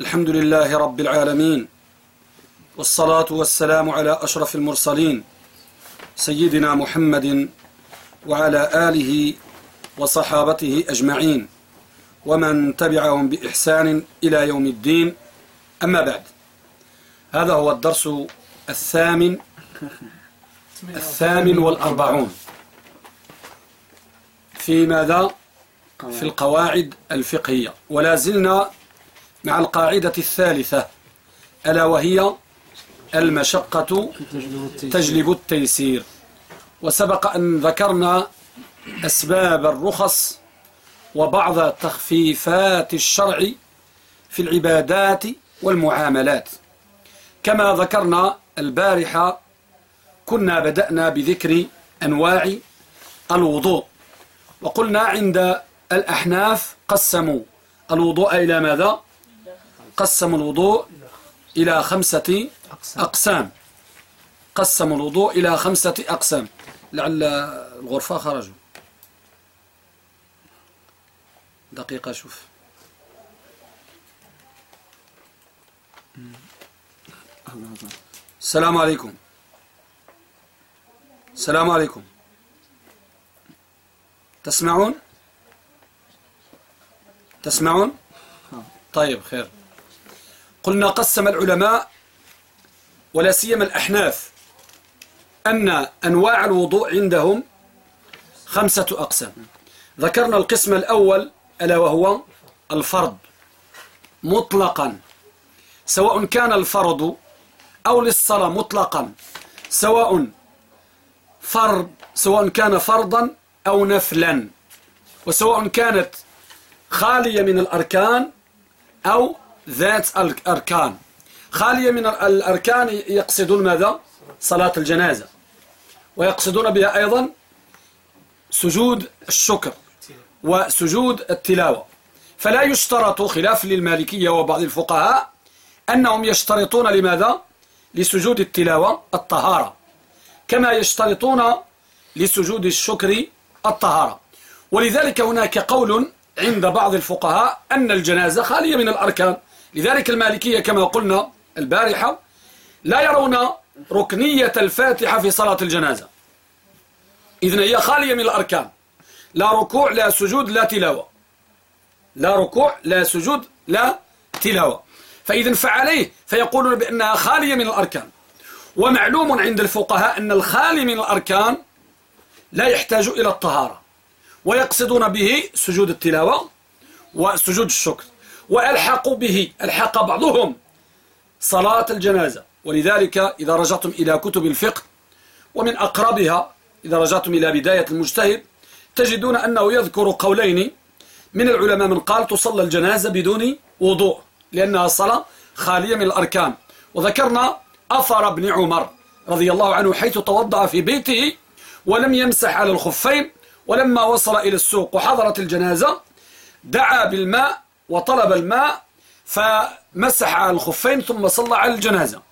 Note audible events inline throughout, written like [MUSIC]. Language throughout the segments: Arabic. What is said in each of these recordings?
الحمد لله رب العالمين والصلاة والسلام على أشرف المرسلين سيدنا محمد وعلى آله وصحابته أجمعين ومن تبعهم بإحسان إلى يوم الدين. أما بعد هذا هو الدرس الثامن الثامن والأربعون. في ماذا؟ في القواعد الفقهية. ولا زلنا مع القاعدة الثالثة. ألا وهي المشقة تجلب التيسير. وسبق أن ذكرنا أسباب الرخص وبعض تخفيفات الشرع في العبادات والمعاملات. كما ذكرنا البارحة كنا بدأنا بذكر أنواع الوضوء. وقلنا عند الأحناف قسموا. الوضوء إلى ماذا؟ قسموا الوضوء إلى خمسة أقسام. قسموا الوضوء إلى خمسة أقسام. لعل الغرفة خرجوا دقيقة شوف. السلام عليكم. السلام عليكم. تسمعون؟ تسمعون؟ طيب خير. قلنا قسم العلماء ولا سيما الأحناف أن أنواع الوضوء عندهم خمسة أقسام. ذكرنا القسم الأول ألا وهو الفرض. مطلقا. سواء كان الفرض أو للصلاة مطلقا. سواء فرض سواء كان فرضا أو نفلا. وسواء كانت خالية من الأركان أو ذات الأركان خالية من الأركان يقصدون ماذا؟ صلاة الجنازة ويقصدون بها أيضا سجود الشكر وسجود التلاوة فلا يشترط خلاف للمالكية وبعض الفقهاء أنهم يشترطون لماذا؟ لسجود التلاوة الطهارة كما يشترطون لسجود الشكر الطهارة ولذلك هناك قول عند بعض الفقهاء أن الجنازة خالية من الأركان. لذلك المالكية كما قلنا البارحة لا يرون ركنية الفاتحة في صلاة الجنازة. إذن هي خالية من الأركان. لا ركوع لا سجود لا تلاوة. لا ركوع لا سجود لا تلاوة. فإذا فعليه فيقولون بأنها خالية من الأركان. ومعلوم عند الفقهاء أن الخالي من الأركان لا يحتاج إلى الطهارة. ويقصدون به سجود التلاوة وسجود الشكر وألحقوا به ألحق بعضهم صلاة الجنازة. ولذلك إذا رجعتم إلى كتب الفقه ومن أقربها إذا رجعتم إلى بداية المجتهد تجدون أنه يذكر قولين من العلماء من قال تصلى الجنازة بدون وضوء لأنها صلاة خالية من الأركان. وذكرنا أثر ابن عمر رضي الله عنه حيث توضأ في بيته ولم يمسح على الخفين ولما وصل إلى السوق وحضرت الجنازة دعا بالماء وطلب الماء فمسح على الخفين ثم صلى على الجنازة.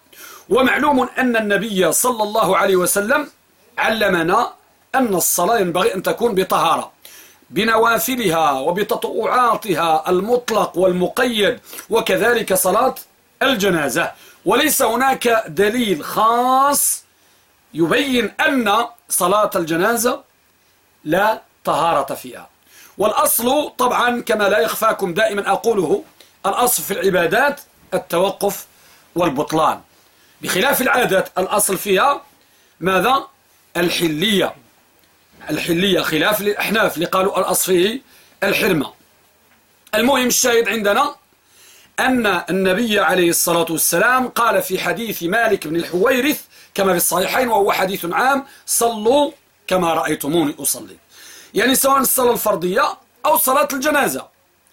ومعلوم أن النبي صلى الله عليه وسلم علمنا أن الصلاة ينبغي أن تكون بطهارة بنوافلها وبتطوعاتها المطلق والمقيد وكذلك صلاة الجنازة. وليس هناك دليل خاص يبين أن صلاة الجنازة لا طهارة فيها. والأصل طبعا كما لا يخفاكم دائما أقوله الأصل في العبادات التوقف والبطلان. بخلاف العادات الأصل فيها ماذا؟ الحلية. الحلية خلاف للأحناف اللي قالوا الأصل فيه الحرمة. المهم الشاهد عندنا أن النبي عليه الصلاة والسلام قال في حديث مالك بن الحويرث كما في الصحيحين وهو حديث عام صلوا كما رأيتموني أصلي. يعني سواء الصلاة الفرضية أو صلاة الجنازة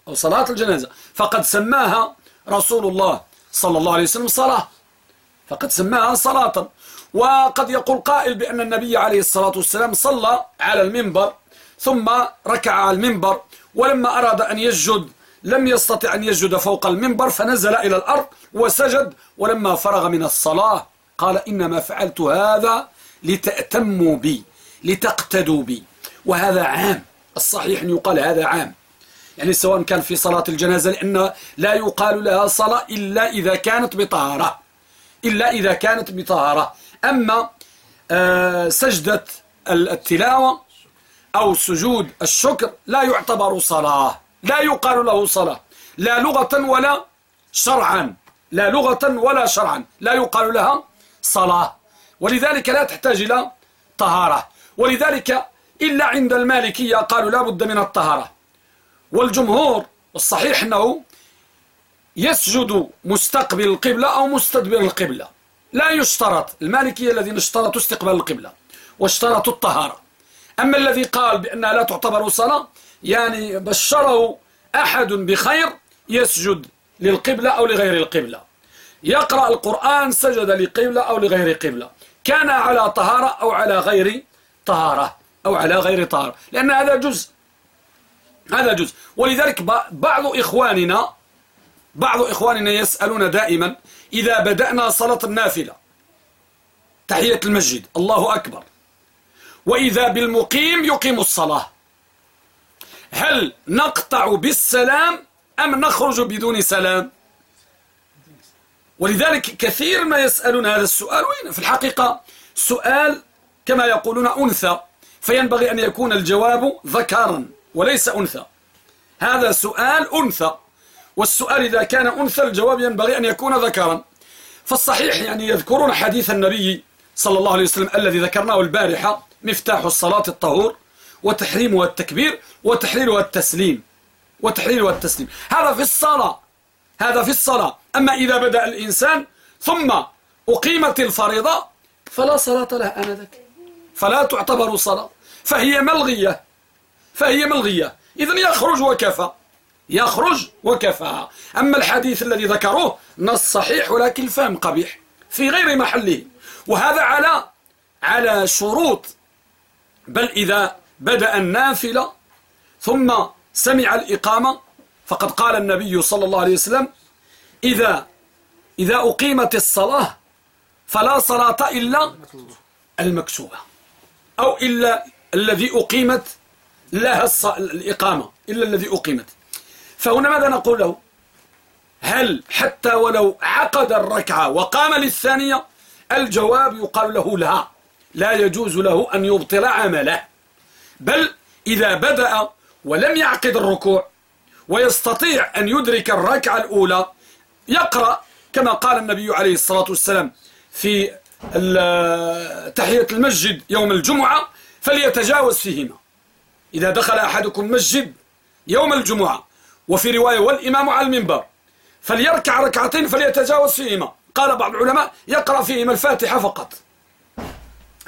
أو صلاة الجنازة. فقد سماها رسول الله صلى الله عليه وسلم صلاة. فقد سماها صلاة. وقد يقول قائل بأن النبي عليه الصلاة والسلام صلى على المنبر ثم ركع على المنبر ولما أراد أن يسجد لم يستطع أن يسجد فوق المنبر فنزل إلى الأرض وسجد. ولما فرغ من الصلاة قال إنما فعلت هذا لتأتموا بي. لتقتدوا بي. وهذا عام. الصحيح أن يقال هذا عام. يعني سواء كان في صلاة الجنازة لأن لا يقال لها صلاة إلا إذا كانت بطهارة. إلا إذا كانت بطهارة. أما آه، سجدة التلاوة أو سجود الشكر لا يعتبر صلاة. لا يقال له صلاة. لا لغة ولا شرعا. لا لغة ولا شرعا. لا يقال لها صلاة. ولذلك لا تحتاج إلى طهارة. ولذلك إلا عند المالكية قالوا لا بد من الطهارة. والجمهور الصحيح أنه يسجد مستقبل القبلة أو مستدبر القبلة. لا يشترط. المالكية الذين اشترطوا استقبال القبلة واشترطوا الطهارة. أما الذي قال بأنها لا تعتبر صلاة يعني بشره أحد بخير يسجد للقبلة أو لغير القبلة. يقرأ القرآن سجد لقبلة أو لغير قبلة. كان على طهارة أو على غير طهارة أو على غير طهارة لأن هذا جزء. هذا جزء. ولذلك بعض إخواننا بعض إخواننا يسألون دائما إذا بدأنا صلاة النافلة تحية المسجد الله أكبر. وإذا بالمقيم يقيم الصلاة. هل نقطع بالسلام أم نخرج بدون سلام؟ ولذلك كثير ما يسألون هذا السؤال. وين؟ في الحقيقة سؤال كما يقولون أنثى فينبغي أن يكون الجواب ذكرا وليس أنثى. هذا سؤال أنثى والسؤال إذا كان أنثى الجواب ينبغي أن يكون ذكرا. فالصحيح يعني يذكرون حديث النبي صلى الله عليه وسلم الذي ذكرناه البارحة مفتاح الصلاة الطهور وتحريمها التكبير وتحليلها التسليم وتحليلها التسليم هذا في الصلاة هذا في الصلاة. أما إذا بدأ الإنسان ثم أقيمت الفريضة فلا صلاة له آنذاك فلا تعتبر صلاة. فهي ملغية. فهي ملغية. إذن يخرج وكفى. يخرج وكفى. أما الحديث الذي ذكروه نص صحيح ولكن الفهم قبيح في غير محله. وهذا على على شروط. بل إذا بدأ النافلة ثم سمع الإقامة فقد قال النبي صلى الله عليه وسلم إذا إذا أقيمت الصلاة فلا صلاة إلا المكتوبة. أو إلا الذي أقيمت لها الإقامة إلا الذي أقيمت. فهنا ماذا نقول له؟ هل حتى ولو عقد الركعة وقام للثانية الجواب يقال له لا. لا يجوز له أن يبطل عمله. بل إذا بدأ ولم يعقد الركوع ويستطيع أن يدرك الركعة الأولى يقرأ كما قال النبي عليه الصلاة والسلام في تحية المسجد يوم الجمعة فليتجاوز فيهما. إذا دخل أحدكم مسجد يوم الجمعة وفي رواية والإمام على المنبر فليركع ركعتين فليتجاوز فيهما. قال بعض العلماء يقرأ فيهما الفاتحة فقط.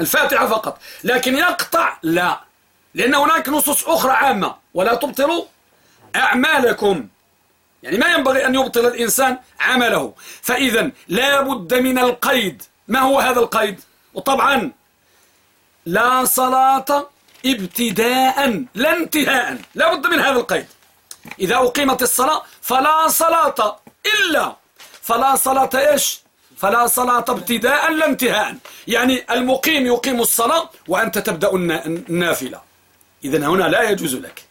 الفاتحة فقط. لكن يقطع لا. لأن هناك نصوص أخرى عامة. ولا تبطلوا أعمالكم. يعني ما ينبغي أن يبطل الإنسان عمله. فإذا لا بد من القيد. ما هو هذا القيد؟ وطبعا لا صلاة ابتداء لا انتهاء لا بد من هذا القيد. إذا أقيمت الصلاة فلا صلاة إلا فلا صلاة إيش؟ فلا صلاة ابتداء لا انتهاء يعني المقيم يقيم الصلاة وأنت تبدأ النافلة. إذن هنا لا يجوز لك.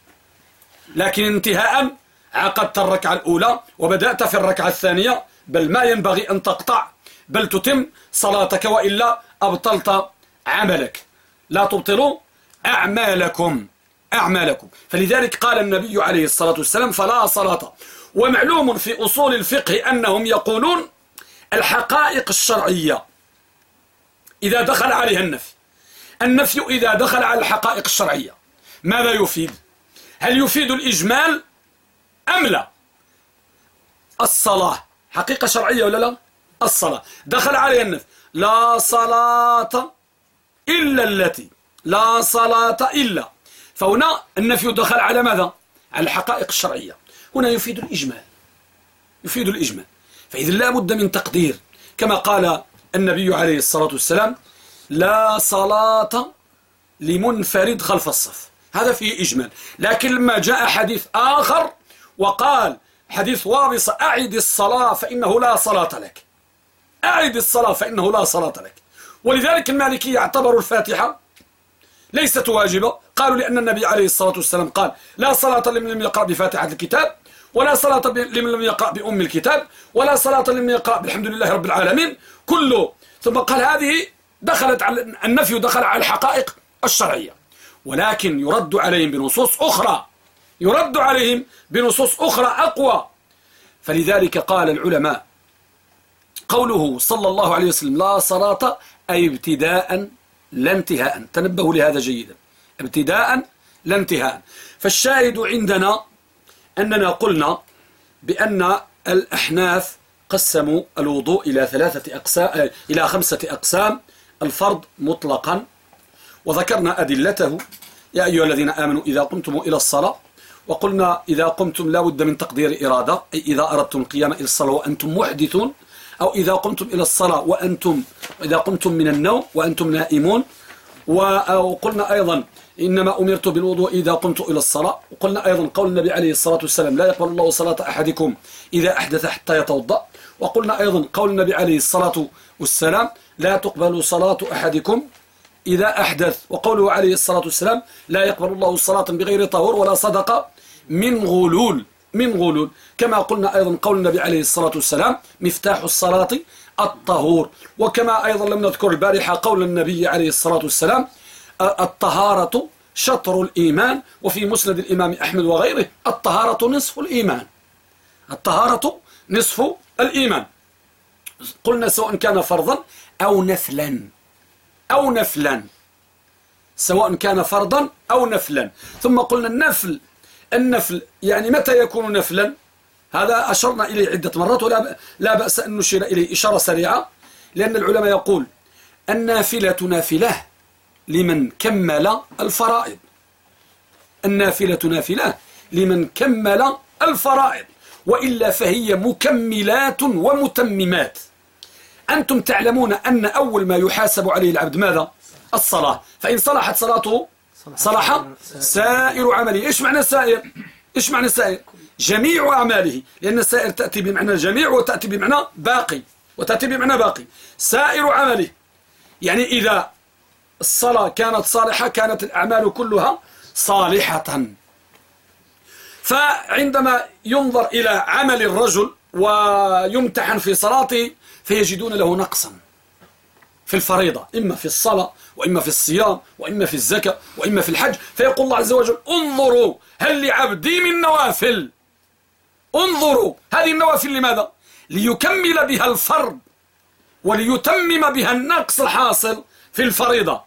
لكن انتهاء عقدت الركعة الأولى وبدأت في الركعة الثانية بل ما ينبغي أن تقطع بل تتم صلاتك وإلا أبطلت عملك. لا تبطلوا أعمالكم أعمالكم. فلذلك قال النبي عليه الصلاة والسلام فلا صلاة. ومعلوم في أصول الفقه أنهم يقولون الحقائق الشرعية إذا دخل عليها النفي. النفي إذا دخل على الحقائق الشرعية ماذا يفيد؟ هل يفيد الإجمال أم لا؟ الصلاة. حقيقة شرعية ولا لا؟ الصلاة. دخل عليها النفي لا صلاة إلا التي لا صلاة إلا. فهنا النفي دخل على ماذا؟ على الحقائق الشرعية. هنا يفيد الإجمال. يفيد الإجمال. فإذا لا بد من تقدير. كما قال النبي عليه الصلاة والسلام لا صلاة لمنفرد خلف الصف. هذا فيه إجمال. لكن لما جاء حديث آخر وقال حديث وابص أعد الصلاة فإنه لا صلاة لك. أعد الصلاة فإنه لا صلاة لك. ولذلك المالكية اعتبروا الفاتحة ليست واجبة. قالوا لأن النبي عليه الصلاة والسلام قال لا صلاة لمن لم يقرأ بفاتحة الكتاب ولا صلاة لمن لم يقرأ بأم الكتاب ولا صلاة لمن يقرأ بالحمد لله رب العالمين. كله. ثم قال هذه دخلت على النفي دخل على الحقائق الشرعية. ولكن يرد عليهم بنصوص أخرى. يرد عليهم بنصوص أخرى أقوى. فلذلك قال العلماء قوله صلى الله عليه وسلم لا صلاة أي ابتداء لا انتهاء. تنبهوا لهذا جيدا. ابتداء لا انتهاء. فالشاهد عندنا أننا قلنا بأن الأحناف قسموا الوضوء إلى ثلاثة أقسام إلى خمسة أقسام. الفرض مطلقا. وذكرنا أدلته. يا أيها الذين آمنوا إذا قمتم إلى الصلاة وقلنا إذا قمتم لا بد من تقدير إرادة أي إذا أردتم القيام إلى الصلاة وأنتم محدثون أو إذا قمتم إلى الصلاة وأنتم إذا قمتم من النوم وأنتم نائمون. وقلنا أيضا إنما أمرت بالوضوء إذا قمت إلى الصلاة. وقلنا أيضا قول النبي عليه الصلاة والسلام لا يقبل الله صلاة أحدكم إذا أحدث حتى يتوضأ. وقلنا أيضا قول النبي عليه الصلاة والسلام لا تقبل صلاة أحدكم إذا أحدث. وقوله عليه الصلاة والسلام لا يقبل الله صلاة بغير طهور ولا صدقة من غلول من غلول. كما قلنا أيضا قول النبي عليه الصلاة والسلام مفتاح الصلاة الطهور. وكما أيضا لم نذكر البارحة قول النبي عليه الصلاة والسلام الطهارة شطر الإيمان وفي مسند الإمام أحمد وغيره الطهارة نصف الإيمان. الطهارة نصف الإيمان. قلنا سواء كان فرضا أو نفلا. أو نفلا. سواء كان فرضا أو نفلا. ثم قلنا النفل النفل يعني متى يكون نفلا؟ هذا أشرنا إليه عدة مرات ولا لا بأس أن نشير إليه إشارة سريعة لأن العلماء يقول النافلة نافلة لمن كمل الفرائض. النافلة نافلة لمن كمل الفرائض وإلا فهي مكملات ومتممات. أنتم تعلمون أن أول ما يحاسب عليه العبد ماذا؟ الصلاة. فإن صلحت صلاته صلح سائر عمله. إيش معنى سائر؟ إيش معنى سائر؟ جميع أعماله. لأن السائر تأتي بمعنى الجميع وتأتي بمعنى باقي. وتأتي بمعنى باقي. سائر عمله. يعني إذا الصلاة كانت صالحة كانت الأعمال كلها صالحة. فعندما ينظر إلى عمل الرجل ويمتحن في صلاته فيجدون له نقصا. في الفريضة إما في الصلاة وإما في الصيام وإما في الزكاة وإما في الحج. فيقول الله عز وجل انظروا هل لعبدي من نوافل؟ انظروا هذه النوافل لماذا؟ ليكمل بها الفرض وليتمم بها النقص الحاصل في الفريضة.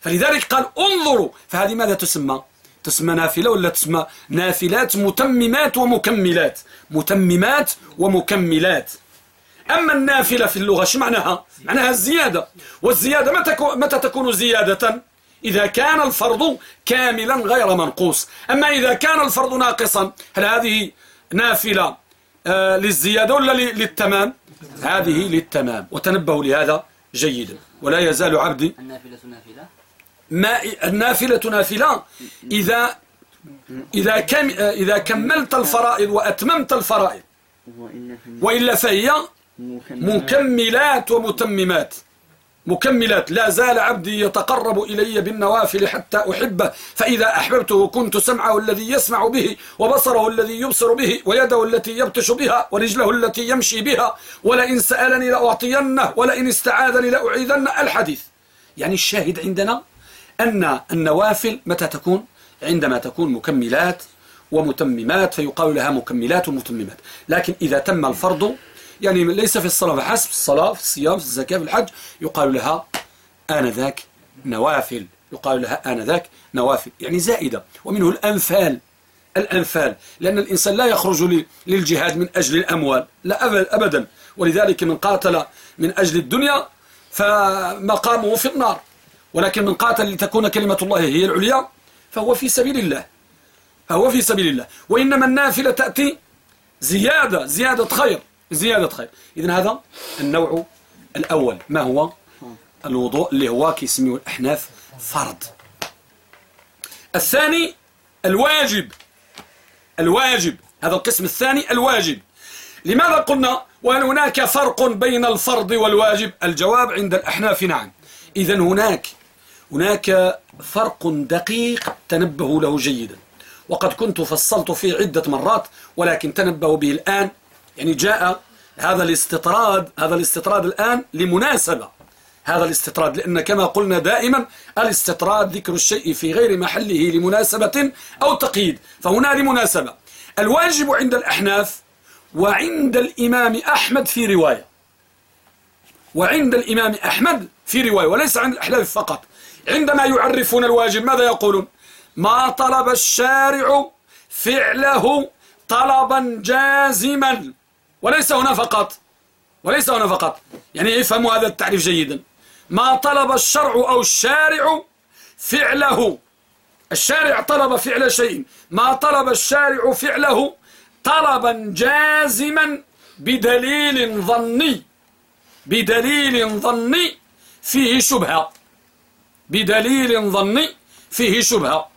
فلذلك قال انظروا. فهذه ماذا تسمى؟ تسمى نافلة ولا تسمى نافلات متممات ومكملات؟ متممات ومكملات. أما النافلة في اللغة شو معناها؟ معناها الزيادة. والزيادة متى, متى تكون زيادة؟ إذا كان الفرض كاملا غير منقوص. أما إذا كان الفرض ناقصا هل هذه نافلة آه للزيادة ولا للتمام؟ هذه للتمام. وتنبهوا لهذا جيدا. ولا يزال عبدي النافلة نافلة؟ ما النافلة نافلة. إذا إذا كم إذا كملت الفرائض وأتممت الفرائض وإلا فهي مكملات ومتممات. مكملات. لا زال عبدي يتقرب إلي بالنوافل حتى أحبه. فإذا أحببته كنت سمعه الذي يسمع به وبصره الذي يبصر به ويده التي يبطش بها ورجله التي يمشي بها. ولئن سألني لأعطينه ولئن استعاذني لأعيذنه. الحديث. يعني الشاهد عندنا أن النوافل متى تكون؟ عندما تكون مكملات ومتممات فيقال لها مكملات ومتممات. لكن إذا تم الفرض يعني ليس في الصلاة فحسب الصلاة في الصيام في الزكاة في الحج يقال لها آنذاك نوافل يقال لها آنذاك نوافل يعني زائدة ومنه الأنفال الأنفال لأن الإنسان لا يخرج للجهاد من أجل الأموال لا أبدا ولذلك من قاتل من أجل الدنيا فمقامه في النار ولكن من قاتل لتكون كلمة الله هي العليا فهو في سبيل الله فهو في سبيل الله وإنما النافلة تأتي زيادة زيادة خير. زيادة. خير إذن هذا النوع الأول. ما هو؟ الوضوء اللي هو كيسميه الأحناف فرض. الثاني الواجب. الواجب. هذا القسم الثاني الواجب. لماذا قلنا وهل هناك فرق بين الفرض والواجب؟ الجواب عند الأحناف نعم. إذا هناك هناك فرق دقيق تنبهوا له جيدا. وقد كنت فصلت فيه عدة مرات ولكن تنبهوا به الآن يعني جاء هذا الاستطراد هذا الاستطراد الآن لمناسبة. هذا الاستطراد لأن كما قلنا دائما الاستطراد ذكر الشيء في غير محله لمناسبة أو تقييد فهنا لمناسبة. الواجب عند الأحناف وعند الإمام أحمد في رواية. وعند الإمام أحمد في رواية وليس عند الأحناف فقط. عندما يعرفون الواجب ماذا يقولون؟ ما طلب الشارع فعله طلبا جازما. وليس هنا فقط. وليس هنا فقط. يعني يفهموا هذا التعريف جيدا. ما طلب الشرع أو الشارع فعله. الشارع طلب فعل شيء. ما طلب الشارع فعله طلبا جازما بدليل ظني. بدليل ظني فيه شبهة. بدليل ظني فيه شبهة.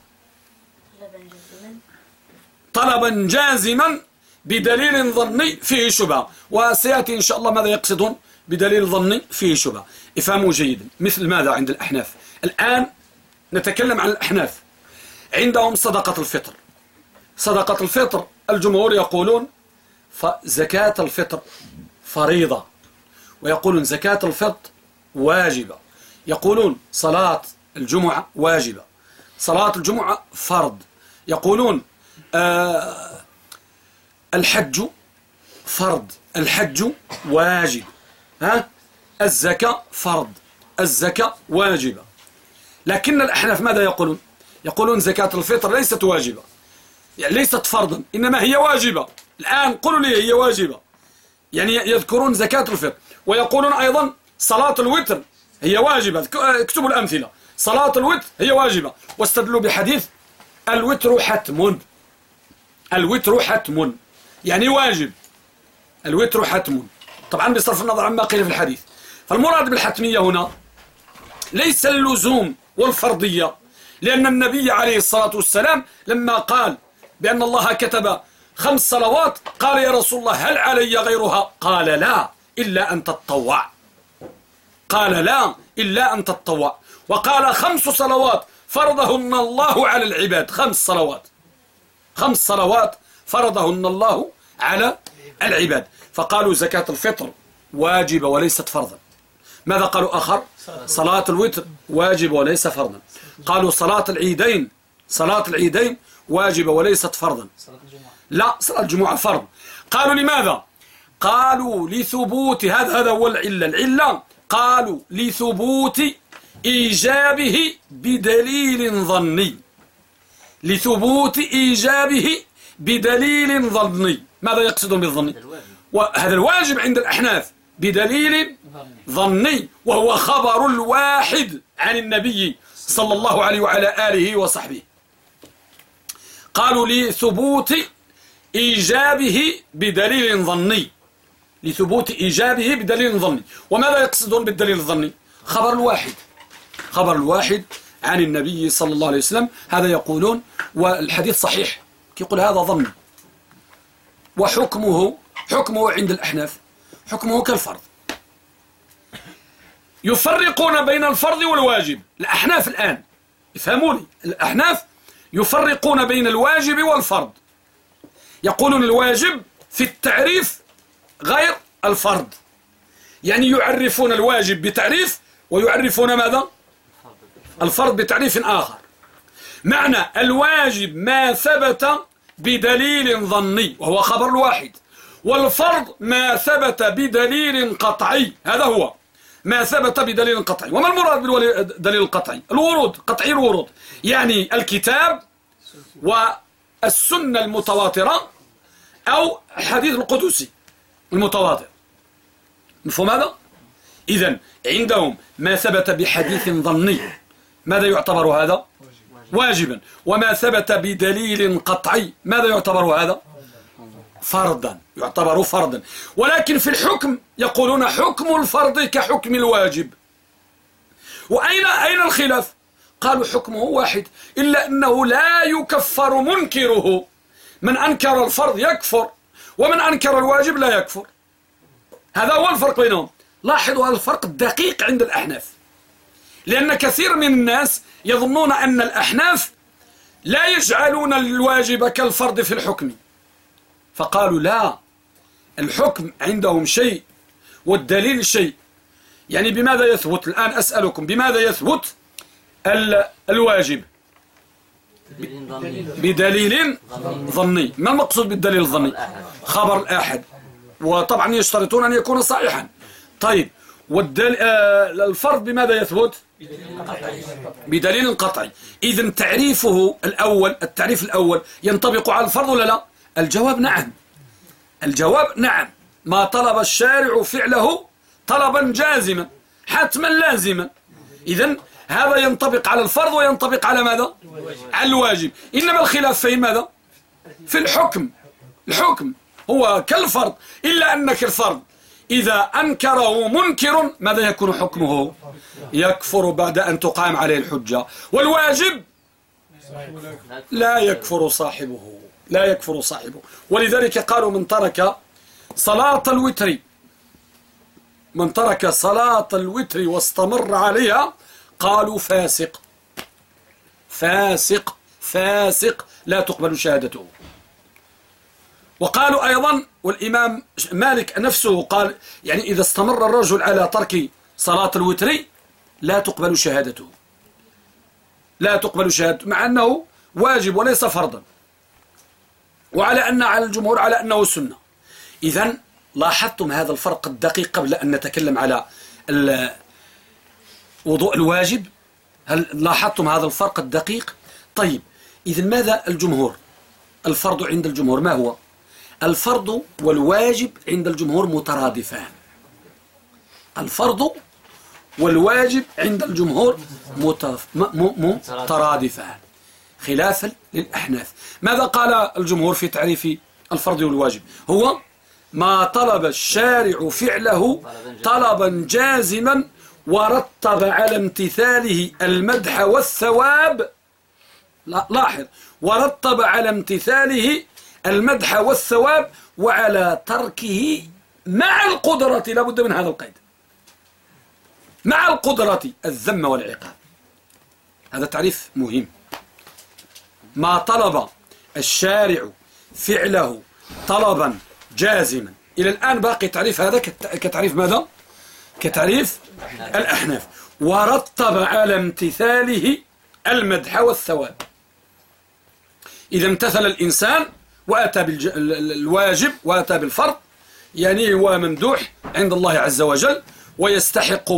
طلبا جازما بدليل ظني فيه شبهة. وسيأتي إن شاء الله ماذا يقصدون بدليل ظني فيه شبهة. افهموا جيدا مثل ماذا عند الأحناف. الآن نتكلم عن الأحناف. عندهم صدقة الفطر. صدقة الفطر الجمهور يقولون فزكاة الفطر فريضة. ويقولون زكاة الفطر واجبة. يقولون صلاة الجمعة واجبة. صلاة الجمعة فرض. يقولون آه الحج فرض الحج واجب. ها؟ الزكاة فرض الزكاة واجبة. لكن الأحناف ماذا يقولون؟ يقولون زكاة الفطر ليست واجبة. يعني ليست فرضا إنما هي واجبة. الآن قولوا لي هي واجبة. يعني يذكرون زكاة الفطر. ويقولون أيضا صلاة الوتر هي واجبة. اكتبوا الأمثلة. صلاة الوتر هي واجبة. واستدلوا بحديث الوتر حتم. الوتر حتم. يعني واجب. الوتر حتم. طبعا بصرف النظر عما قيل في الحديث. فالمراد بالحتمية هنا ليس اللزوم والفرضية لأن النبي عليه الصلاة والسلام لما قال بأن الله كتب خمس صلوات قال يا رسول الله هل علي غيرها؟ قال لا إلا أن تتطوع قال لا إلا أن تتطوع وقال خمس صلوات فرضهن الله على العباد. خمس صلوات. خمس صلوات فرضهن الله على العباد. فقالوا زكاة الفطر واجبة وليست فرضا. ماذا قالوا آخر؟ صلاة الوتر واجبة وليس فرضا. قالوا صلاة العيدين صلاة العيدين واجبة وليست فرضا. لا صلاة الجمعة فرض. قالوا لماذا؟ قالوا لثبوت هذا هذا هو العلة. العلة قالوا لثبوت إيجابه بدليل ظني. لثبوت إيجابه بدليل ظني. ماذا يقصدون بالظني؟ وهذا الواجب عند الأحناف. بدليل ظني. وهو خبر الواحد عن النبي صلى الله عليه وعلى آله وصحبه. قالوا لثبوت إيجابه بدليل ظني. لثبوت إيجابه بدليل ظني. وماذا يقصدون بالدليل الظني؟ خبر الواحد. خبر الواحد عن النبي صلى الله عليه وسلم. هذا يقولون والحديث صحيح. يقول هذا ظن وحكمه حكمه عند الأحناف حكمه كالفرض. يفرقون بين الفرض والواجب. الأحناف الآن افهموني الأحناف يفرقون بين الواجب والفرض. يقولون الواجب في التعريف غير الفرض. يعني يعرفون الواجب بتعريف ويعرفون ماذا؟ الفرض بتعريف آخر. معنى الواجب ما ثبت بدليل ظني وهو خبر الواحد والفرض ما ثبت بدليل قطعي هذا هو. ما ثبت بدليل قطعي. وما المراد بالدليل القطعي؟ الورود قطعي الورود. يعني الكتاب والسنة المتواترة أو الحديث القدسي المتواتر. مفهوم هذا؟ إذا عندهم ما ثبت بحديث ظني. ماذا يعتبر هذا؟ واجبا. وما ثبت بدليل قطعي. ماذا يعتبر هذا؟ فرضا. يعتبر فرضا. ولكن في الحكم يقولون حكم الفرض كحكم الواجب. وأين أين الخلاف؟ قالوا حكمه واحد. إلا أنه لا يكفر منكره. من أنكر الفرض يكفر ومن أنكر الواجب لا يكفر. هذا هو الفرق بينهم. لاحظوا هذا الفرق الدقيق عند الأحناف. لأن كثير من الناس يظنون أن الأحناف لا يجعلون الواجب كالفرض في الحكم. فقالوا لا الحكم عندهم شيء والدليل شيء. يعني بماذا يثبت؟ الآن أسألكم بماذا يثبت الواجب؟ بدليل ظني ما المقصود بالدليل الظني خبر الآحد. وطبعا يشترطون أن يكون صحيحا طيب والفرض بماذا يثبت؟ بدليل قطعي. إذا تعريفه الأول التعريف الأول ينطبق على الفرض ولا لا؟ الجواب نعم. الجواب نعم. ما طلب الشارع فعله طلبا جازما حتما لازما. إذا هذا ينطبق على الفرض وينطبق على ماذا؟ على الواجب. إنما الخلاف في ماذا؟ في الحكم. الحكم هو كالفرض إلا أنك الفرض. إذا أنكره منكر ماذا يكون حكمه؟ يكفر بعد أن تقام عليه الحجة. والواجب لا يكفر صاحبه لا يكفر صاحبه. ولذلك قالوا من ترك صلاة الوتر من ترك صلاة الوتر واستمر عليها قالوا فاسق. فاسق فاسق لا تقبل شهادته. وقالوا أيضا والإمام مالك نفسه قال يعني إذا استمر الرجل على ترك صلاة الوتر لا تقبل شهادته. لا تقبل شهادته مع أنه واجب وليس فرضا. وعلى أن على الجمهور على أنه سنة. إذا لاحظتم هذا الفرق الدقيق قبل أن نتكلم على وضوء الواجب؟ هل لاحظتم هذا الفرق الدقيق؟ طيب إذا ماذا الجمهور؟ الفرض عند الجمهور ما هو؟ الفرض والواجب عند الجمهور مترادفان. الفرض والواجب عند الجمهور مترادفان. خلافا للأحناف. ماذا قال الجمهور في تعريف الفرض والواجب؟ هو ما طلب الشارع فعله طلبا جازما ورتب على امتثاله المدح والثواب. لاحظ. ورتب على امتثاله المدح والثواب وعلى تركه مع القدرة لابد من هذا القيد. مع القدرة الذم والعقاب. هذا تعريف مهم. ما طلب الشارع فعله طلبا جازما. إلى الآن باقي تعريف هذا كتعريف ماذا؟ كتعريف الأحناف. ورتب على امتثاله المدح والثواب. إذا امتثل الإنسان وأتى بالواجب وأتى بالفرض يعني هو ممدوح عند الله عز وجل ويستحق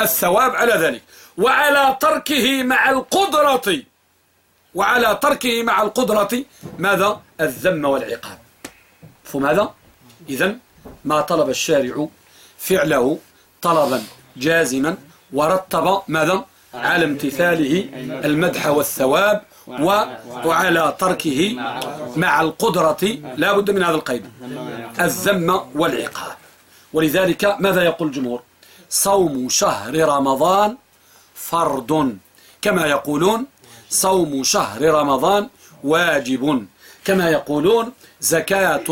الثواب على ذلك. وعلى تركه مع القدرة وعلى تركه مع القدرة ماذا؟ الذم والعقاب. فماذا إذا ما طلب الشارع فعله طلبا جازما ورتب ماذا؟ على امتثاله المدح والثواب وعلى تركه مع القدرة لا بد من هذا القيد. الذم والعقاب. ولذلك ماذا يقول الجمهور؟ صوم شهر رمضان فرض. كما يقولون صوم شهر رمضان واجب. كما يقولون زكاة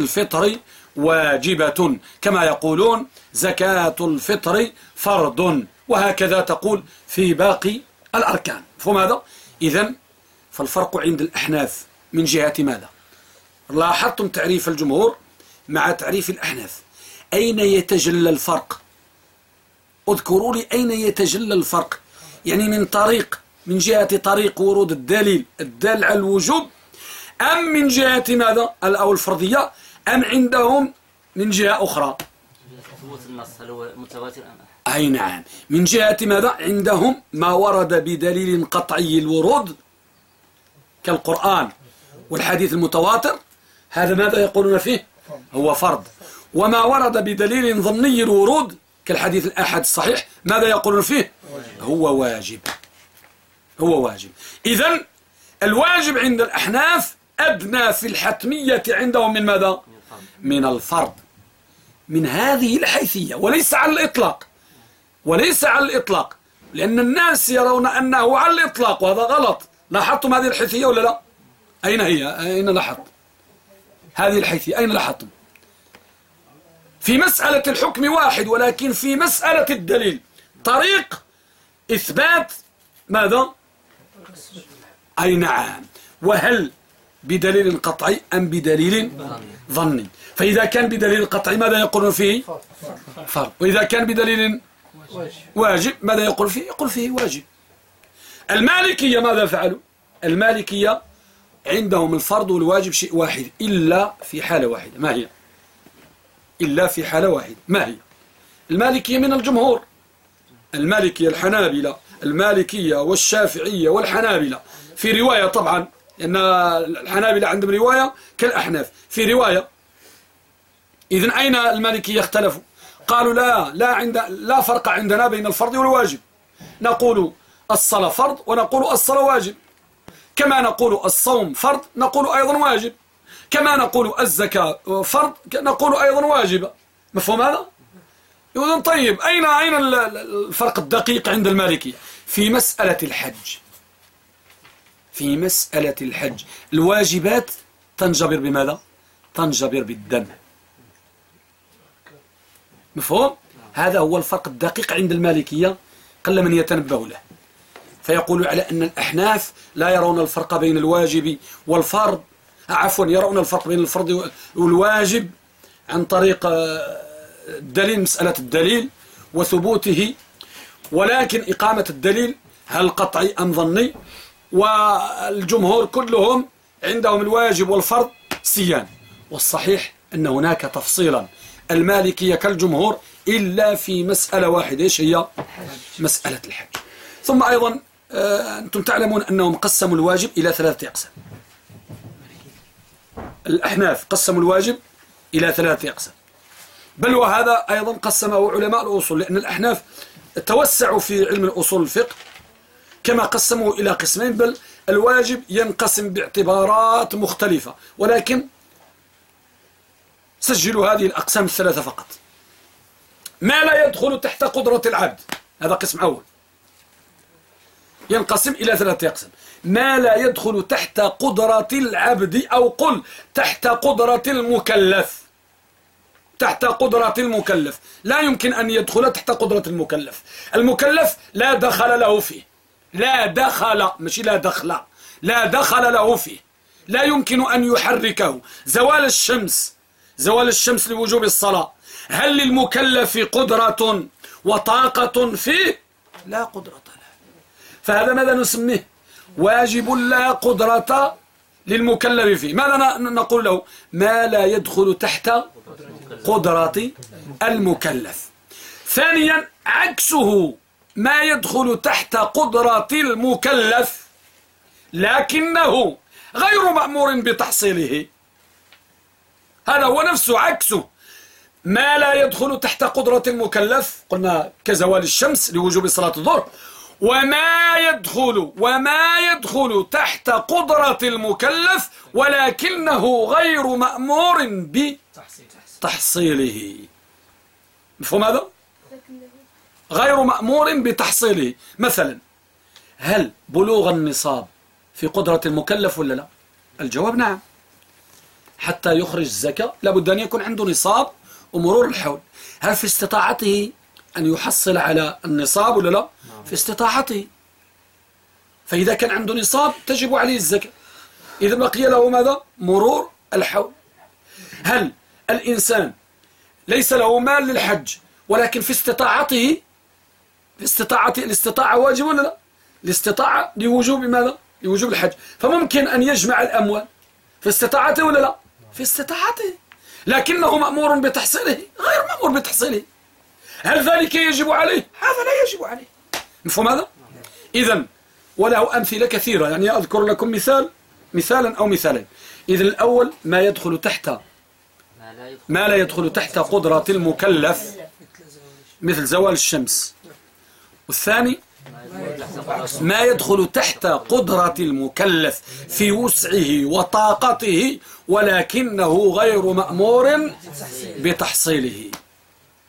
الفطر واجبة. كما يقولون زكاة الفطر فرض. وهكذا تقول في باقي الأركان. فماذا؟ إذن فالفرق عند الأحناف. من جهة ماذا؟ لاحظتم تعريف الجمهور مع تعريف الأحناف. أين يتجلى الفرق؟ اذكروا لي أين يتجلى الفرق. يعني من طريق من جهة طريق ورود الدليل الدال على الوجوب أم من جهة ماذا؟ أو الفرضية أم عندهم من جهة أخرى. ثبوت النص هل هو متواتر أم أي نعم. من جهة ماذا؟ عندهم ما ورد بدليل قطعي الورود كالقرآن والحديث المتواتر هذا ماذا يقولون فيه؟ هو فرض. وما ورد بدليل ظني الورود كالحديث الأحد الصحيح ماذا يقولون فيه؟ هو واجب. هو واجب. إذا الواجب عند الأحناف أدنى في الحتمية عندهم من ماذا؟ من الفرض. من هذه الحيثية وليس على الإطلاق. وليس على الإطلاق. لأن الناس يرون أنه على الإطلاق وهذا غلط. لاحظتم هذه الحيثية ولا لا؟ أين هي؟ أين لاحظت هذه الحيثية أين لاحظتم؟ في مسألة الحكم واحد ولكن في مسألة الدليل. طريق إثبات ماذا؟ أي نعم. وهل بدليل قطعي أم بدليل ظني فإذا كان بدليل قطعي ماذا يقول فيه؟ فرض. وإذا كان بدليل واجب ماذا يقول فيه؟ يقول فيه واجب. المالكية ماذا فعلوا؟ المالكية عندهم الفرض والواجب شيء واحد إلا في حالة واحدة. ما هي؟ إلا في حالة واحدة. ما هي؟ المالكية من الجمهور. المالكية الحنابلة المالكية والشافعية والحنابلة. في رواية طبعا لأن الحنابلة عندهم رواية كالأحناف. في رواية إذن أين المالكية اختلفوا؟ قالوا لا لا, عند لا فرق عندنا بين الفرض والواجب. نقول الصلاة فرض ونقول الصلاة واجب. كما نقول الصوم فرض نقول أيضا واجب. كما نقول الزكاة فرض نقول أيضا واجب مفهوم هذا؟ يقولون طيب أين أين الفرق الدقيق عند المالكية؟ في مسألة الحج. في مسألة الحج. الواجبات تنجبر بماذا؟ تنجبر بالدم. مفهوم؟ هذا هو الفرق الدقيق عند المالكية قل من يتنبه له. فيقول على أن الأحناف لا يرون الفرق بين الواجب والفرض. عفوا يرون الفرق بين الفرض والواجب عن طريق الدليل آه، مسألة الدليل وثبوته. ولكن إقامة الدليل هل قطعي أم ظني؟ والجمهور كلهم عندهم الواجب والفرض سيان. والصحيح أن هناك تفصيلا. المالكية كالجمهور إلا في مسألة واحدة إيش هي؟ مسألة الحج. ثم أيضا أنتم تعلمون أنهم قسموا الواجب إلى ثلاثة أقسام. الأحناف قسموا الواجب إلى ثلاثة أقسام. بل وهذا أيضا قسمه علماء الأصول لأن الأحناف توسعوا في علم الأصول الفقه كما قسموا إلى قسمين بل الواجب ينقسم باعتبارات مختلفة. ولكن سجلوا هذه الأقسام الثلاثة فقط. ما لا يدخل تحت قدرة العبد. هذا قسم أول. ينقسم إلى ثلاثة أقسام. ما لا يدخل تحت قدرة العبد أو قل تحت قدرة المكلف. تحت قدرة المكلف. لا يمكن أن يدخل تحت قدرة المكلف. المكلف لا دخل له فيه. لا دخل مش لا دخل. لا دخل له فيه. لا يمكن أن يحركه. زوال الشمس زوال الشمس لوجوب الصلاة. هل للمكلف قدرة وطاقة فيه؟ لا قدرة. فهذا ماذا نسميه؟ واجب لا قدرة للمكلف فيه. ماذا نقول له؟ ما لا يدخل تحت قدرة المكلف. ثانيا عكسه ما يدخل تحت قدرة المكلف لكنه غير مأمور بتحصيله. هذا هو نفسه عكسه. ما لا يدخل تحت قدرة المكلف قلنا كزوال الشمس لوجوب صلاة الظهر. وما يدخل وما يدخل تحت قدرة المكلف ولكنه غير مأمور بتحصيله مفهوم هذا؟ غير مأمور بتحصيله. مثلا هل بلوغ النصاب في قدرة المكلف ولا لا؟ الجواب نعم. حتى يخرج الزكاة لابد أن يكون عنده نصاب ومرور الحول. هل في استطاعته أن يحصل على النصاب ولا لا؟ في استطاعته. فإذا كان عنده نصاب تجب عليه الزكاة. إذا بقي له ماذا؟ مرور الحول. هل الإنسان ليس له مال للحج ولكن في استطاعته؟ في استطاعته الاستطاعة واجب ولا لا؟ الاستطاعة لوجوب ماذا؟ لوجوب الحج. فممكن أن يجمع الأموال. في استطاعته ولا لا؟ في استطاعته. لكنه مأمور بتحصيله. غير مأمور بتحصيله. هل ذلك يجب عليه؟ هذا لا يجب عليه. مفهوم هذا؟ إذا وله أمثلة كثيرة. يعني أذكر لكم مثال مثالا أو مثالين. إذا الأول ما يدخل تحت ما لا يدخل تحت قدرة المكلف مثل زوال الشمس. والثاني ما يدخل تحت قدرة المكلف في وسعه وطاقته ولكنه غير مأمور بتحصيله.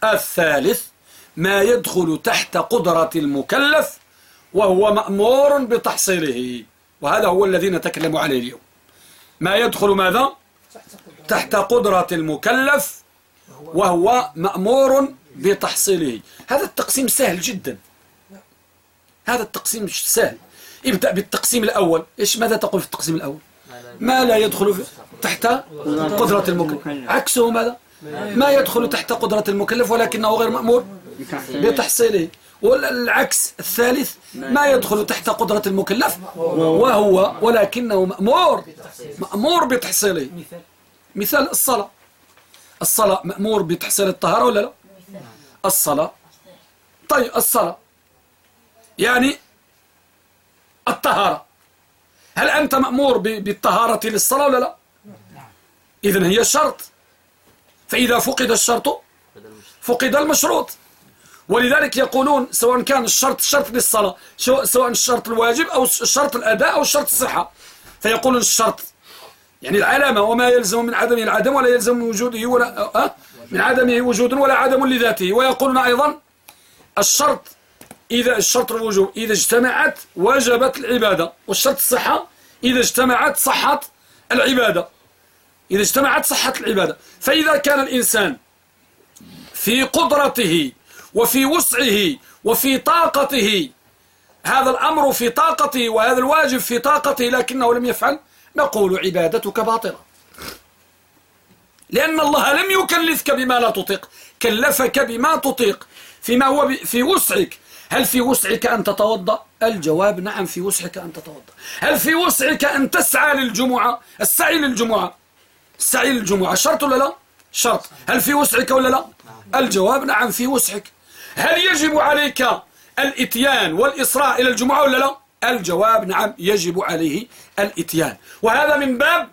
الثالث ما يدخل تحت قدرة المكلف وهو مأمور بتحصيله. وهذا هو الذي نتكلم عليه اليوم. ما يدخل ماذا؟ تحت قدرة المكلف وهو مأمور بتحصيله. هذا التقسيم سهل جدا. هذا التقسيم سهل. ابدأ بالتقسيم الأول. إيش ماذا تقول في التقسيم الأول؟ ما لا يدخل تحت قدرة المكلف. عكسه ماذا؟ ما يدخل تحت قدرة المكلف ولكنه غير مأمور بتحصيله. والعكس الثالث ما يدخل تحت قدرة المكلف وهو ولكنه مأمور مأمور بتحصيله. مثال الصلاة. الصلاة مأمور بتحصيل الطهارة ولا لا؟ الصلاة. طيب الصلاة. يعني الطهارة. هل أنت مأمور بالطهارة للصلاة ولا لا؟ إذن هي الشرط فإذا فقد الشرط فقد المشروط. ولذلك يقولون سواء كان الشرط شرط للصلاة سواء الشرط الواجب أو الشرط الأداء أو الشرط الصحة. فيقولون الشرط. يعني العلامة وما يلزم من عدمه العدم ولا يلزم من وجوده ولا أه؟ من عدمه وجود ولا عدم لذاته. ويقولون أيضا الشرط إذا الشرط الوجوب إذا اجتمعت وجبت العبادة. والشرط الصحة إذا اجتمعت صحت العبادة. إذا اجتمعت صحت العبادة. فإذا كان الإنسان في قدرته وفي وسعه وفي طاقته هذا الأمر في طاقته وهذا الواجب في طاقته لكنه لم يفعل نقول عبادتك باطلة. لأن الله لم يكلفك بما لا تطيق كلفك بما تطيق. فيما هو في وسعك. هل في وسعك أن تتوضأ؟ الجواب نعم في وسعك أن تتوضأ. هل في وسعك أن تسعى للجمعة؟ السعي للجمعة. السعي للجمعة شرط ولا لا؟ شرط. هل في وسعك ولا لا؟ الجواب نعم في وسعك. هل يجب عليك الإتيان والإسراء إلى الجمعة ولا لا؟ الجواب نعم يجب عليه الإتيان. وهذا من باب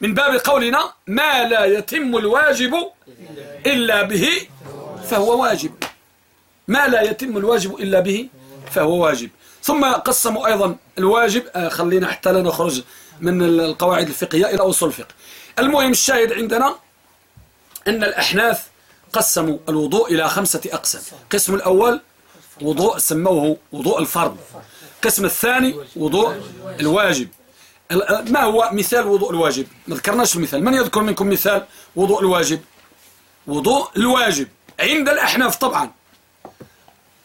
من باب قولنا ما لا يتم الواجب إلا به فهو واجب. ما لا يتم الواجب إلا به فهو واجب. ثم قسموا أيضا الواجب آه، خلينا حتى لا نخرج من القواعد الفقهية إلى أصول الفقه. المهم الشاهد عندنا أن الأحناف قسموا الوضوء إلى خمسة أقسام. قسم الأول وضوء سموه وضوء الفرض. القسم الثاني وضوء الواجب. ما هو مثال وضوء الواجب؟ ما ذكرناش المثال. من يذكر منكم مثال وضوء الواجب؟ وضوء الواجب. عند الأحناف طبعا.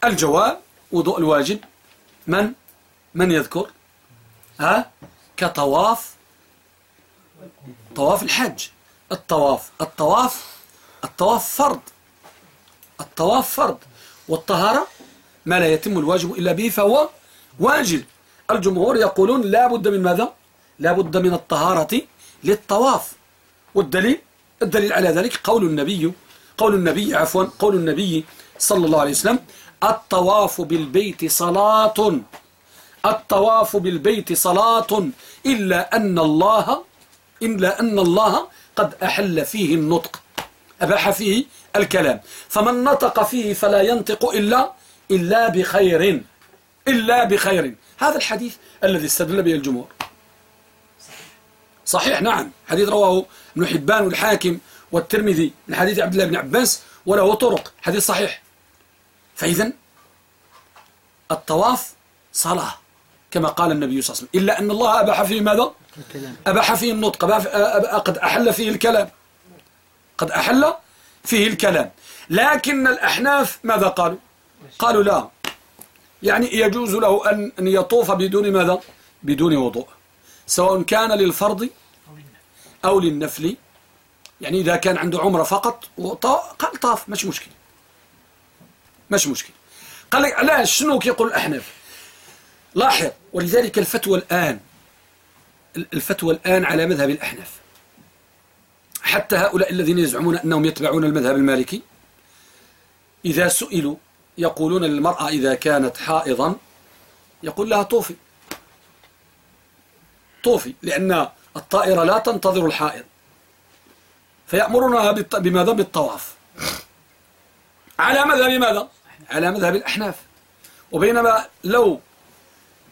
الجواب وضوء الواجب. من؟ من يذكر؟ ها؟ كطواف طواف الحج. الطواف الطواف الطواف فرض. الطواف فرض. والطهارة ما لا يتم الواجب إلا به فهو واجب. الجمهور يقولون لا بد من ماذا؟ لا بد من الطهارة للطواف. والدليل الدليل على ذلك قول النبي قول النبي عفوا قول النبي صلى الله عليه وسلم الطواف بالبيت صلاة. الطواف بالبيت صلاة إلا أن الله إلا أن الله قد أحل فيه النطق. أباح فيه الكلام. فمن نطق فيه فلا ينطق إلا إلا بخير. إلا بخير. هذا الحديث الذي استدل به الجمهور. صحيح نعم. حديث رواه ابن حبان والحاكم والترمذي من حديث عبد الله بن عباس وله طرق. حديث صحيح. فإذا الطواف صلاة كما قال النبي صلى الله عليه وسلم. إلا أن الله أباح فيه ماذا؟ أباح فيه النطق قد أحل فيه الكلام. قد أحل فيه الكلام. لكن الأحناف ماذا قالوا؟ قالوا لا. يعني يجوز له أن يطوف بدون ماذا؟ بدون وضوء. سواء كان للفرض أو للنفل. يعني إذا كان عنده عمرة فقط قال طاف مش مشكلة. مش مشكلة. قال لك علاش؟ شنو كيقول الأحناف؟ لاحظ ولذلك الفتوى الآن الفتوى الآن على مذهب الأحناف حتى هؤلاء الذين يزعمون أنهم يتبعون المذهب المالكي إذا سئلوا يقولون للمرأة إذا كانت حائضا يقول لها طوفي. طوفي لأن الطائرة لا تنتظر الحائض. فيأمرونها بماذا؟ بالطواف. على مذهب ماذا؟ على مذهب الأحناف. وبينما لو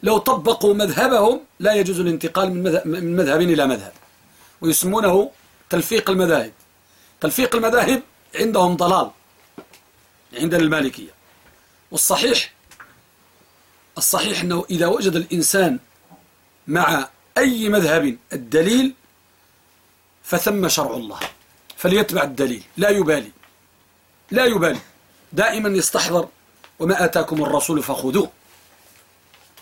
لو طبقوا مذهبهم لا يجوز الانتقال من مذهب, إلى مذهب. ويسمونه تلفيق المذاهب. تلفيق المذاهب عندهم ضلال عند المالكية. والصحيح الصحيح أنه إذا وجد الإنسان مع أي مذهب الدليل فثم شرع الله. فليتبع الدليل. لا يبالي. لا يبالي. دائما يستحضر وما آتاكم الرسول فخذوه.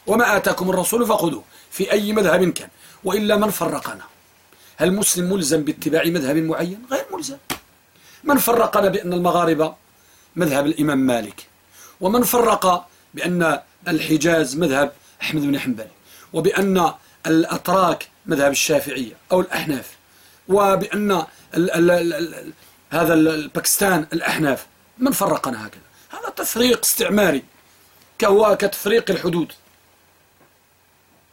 وما آتاكم الرسول فخذوه في أي مذهب كان وإلا من فرقنا؟ هل مسلم ملزم باتباع مذهب معين؟ غير ملزم. من فرقنا بأن المغاربة مذهب الإمام مالك ومن فرق بأن الحجاز مذهب أحمد بن حنبل وبأن الأتراك مذهب الشافعية أو الأحناف وبأن ال ال ال هذا الباكستان الأحناف من فرقنا هكذا؟ هذا تفريق استعماري كهو كتفريق الحدود.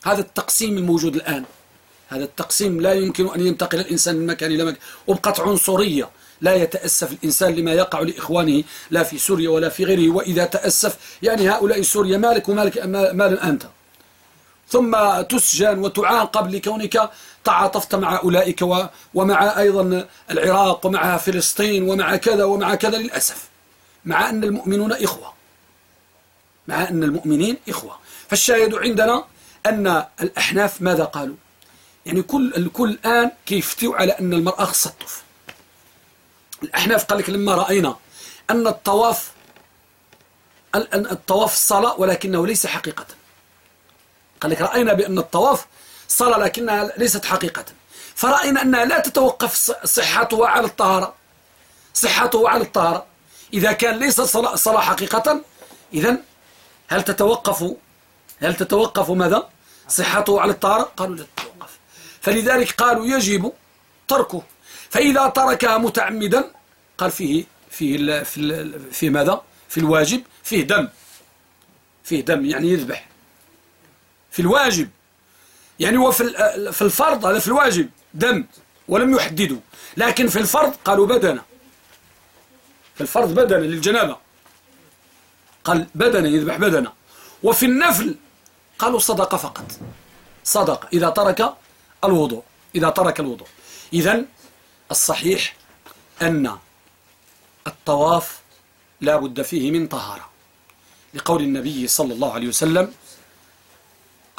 هذا التقسيم الموجود الآن. هذا التقسيم لا يمكن أن ينتقل الإنسان من مكان إلى مكان. وبقت عنصرية. لا يتأسف الإنسان لما يقع لإخوانه لا في سوريا ولا في غيره. وإذا تأسف يعني هؤلاء سوريا مالك ومالك مال أنت. ثم تسجن وتعاقب لكونك تعاطفت مع أولئك ومع أيضا العراق ومع فلسطين ومع كذا ومع كذا للأسف. مع أن المؤمنون إخوة. مع أن المؤمنين إخوة. فالشاهد عندنا أن الأحناف ماذا قالوا؟ يعني كل الكل الآن كيفتوا على أن المرأة خصها الطف الأحناف قال لك لما رأينا أن الطواف أن الطواف الصلاة ولكنه ليس حقيقة. قال لك رأينا بأن الطواف صلاة لكنها ليست حقيقة. فرأينا أنها لا تتوقف صحتها على الطهارة. صحته على الطهارة. إذا كان ليس صلاة حقيقة إذا هل تتوقف هل تتوقف ماذا؟ صحته على الطهارة قالوا لا تتوقف فلذلك قالوا يجب تركه. فإذا تركها متعمدا قال فيه فيه في, في ماذا؟ في الواجب فيه دم. فيه دم يعني يذبح. في الواجب. يعني هو في الفرض هذا في الواجب دم ولم يحددوا لكن في الفرض قالوا بدنة. في الفرض بدنة للجنابة. قال بدنة يذبح بدنة. وفي النفل قالوا صدقه فقط. صدقه إذا ترك الوضوء. إذا ترك الوضوء. إذا الصحيح أن الطواف لا بد فيه من طهارة. لقول النبي صلى الله عليه وسلم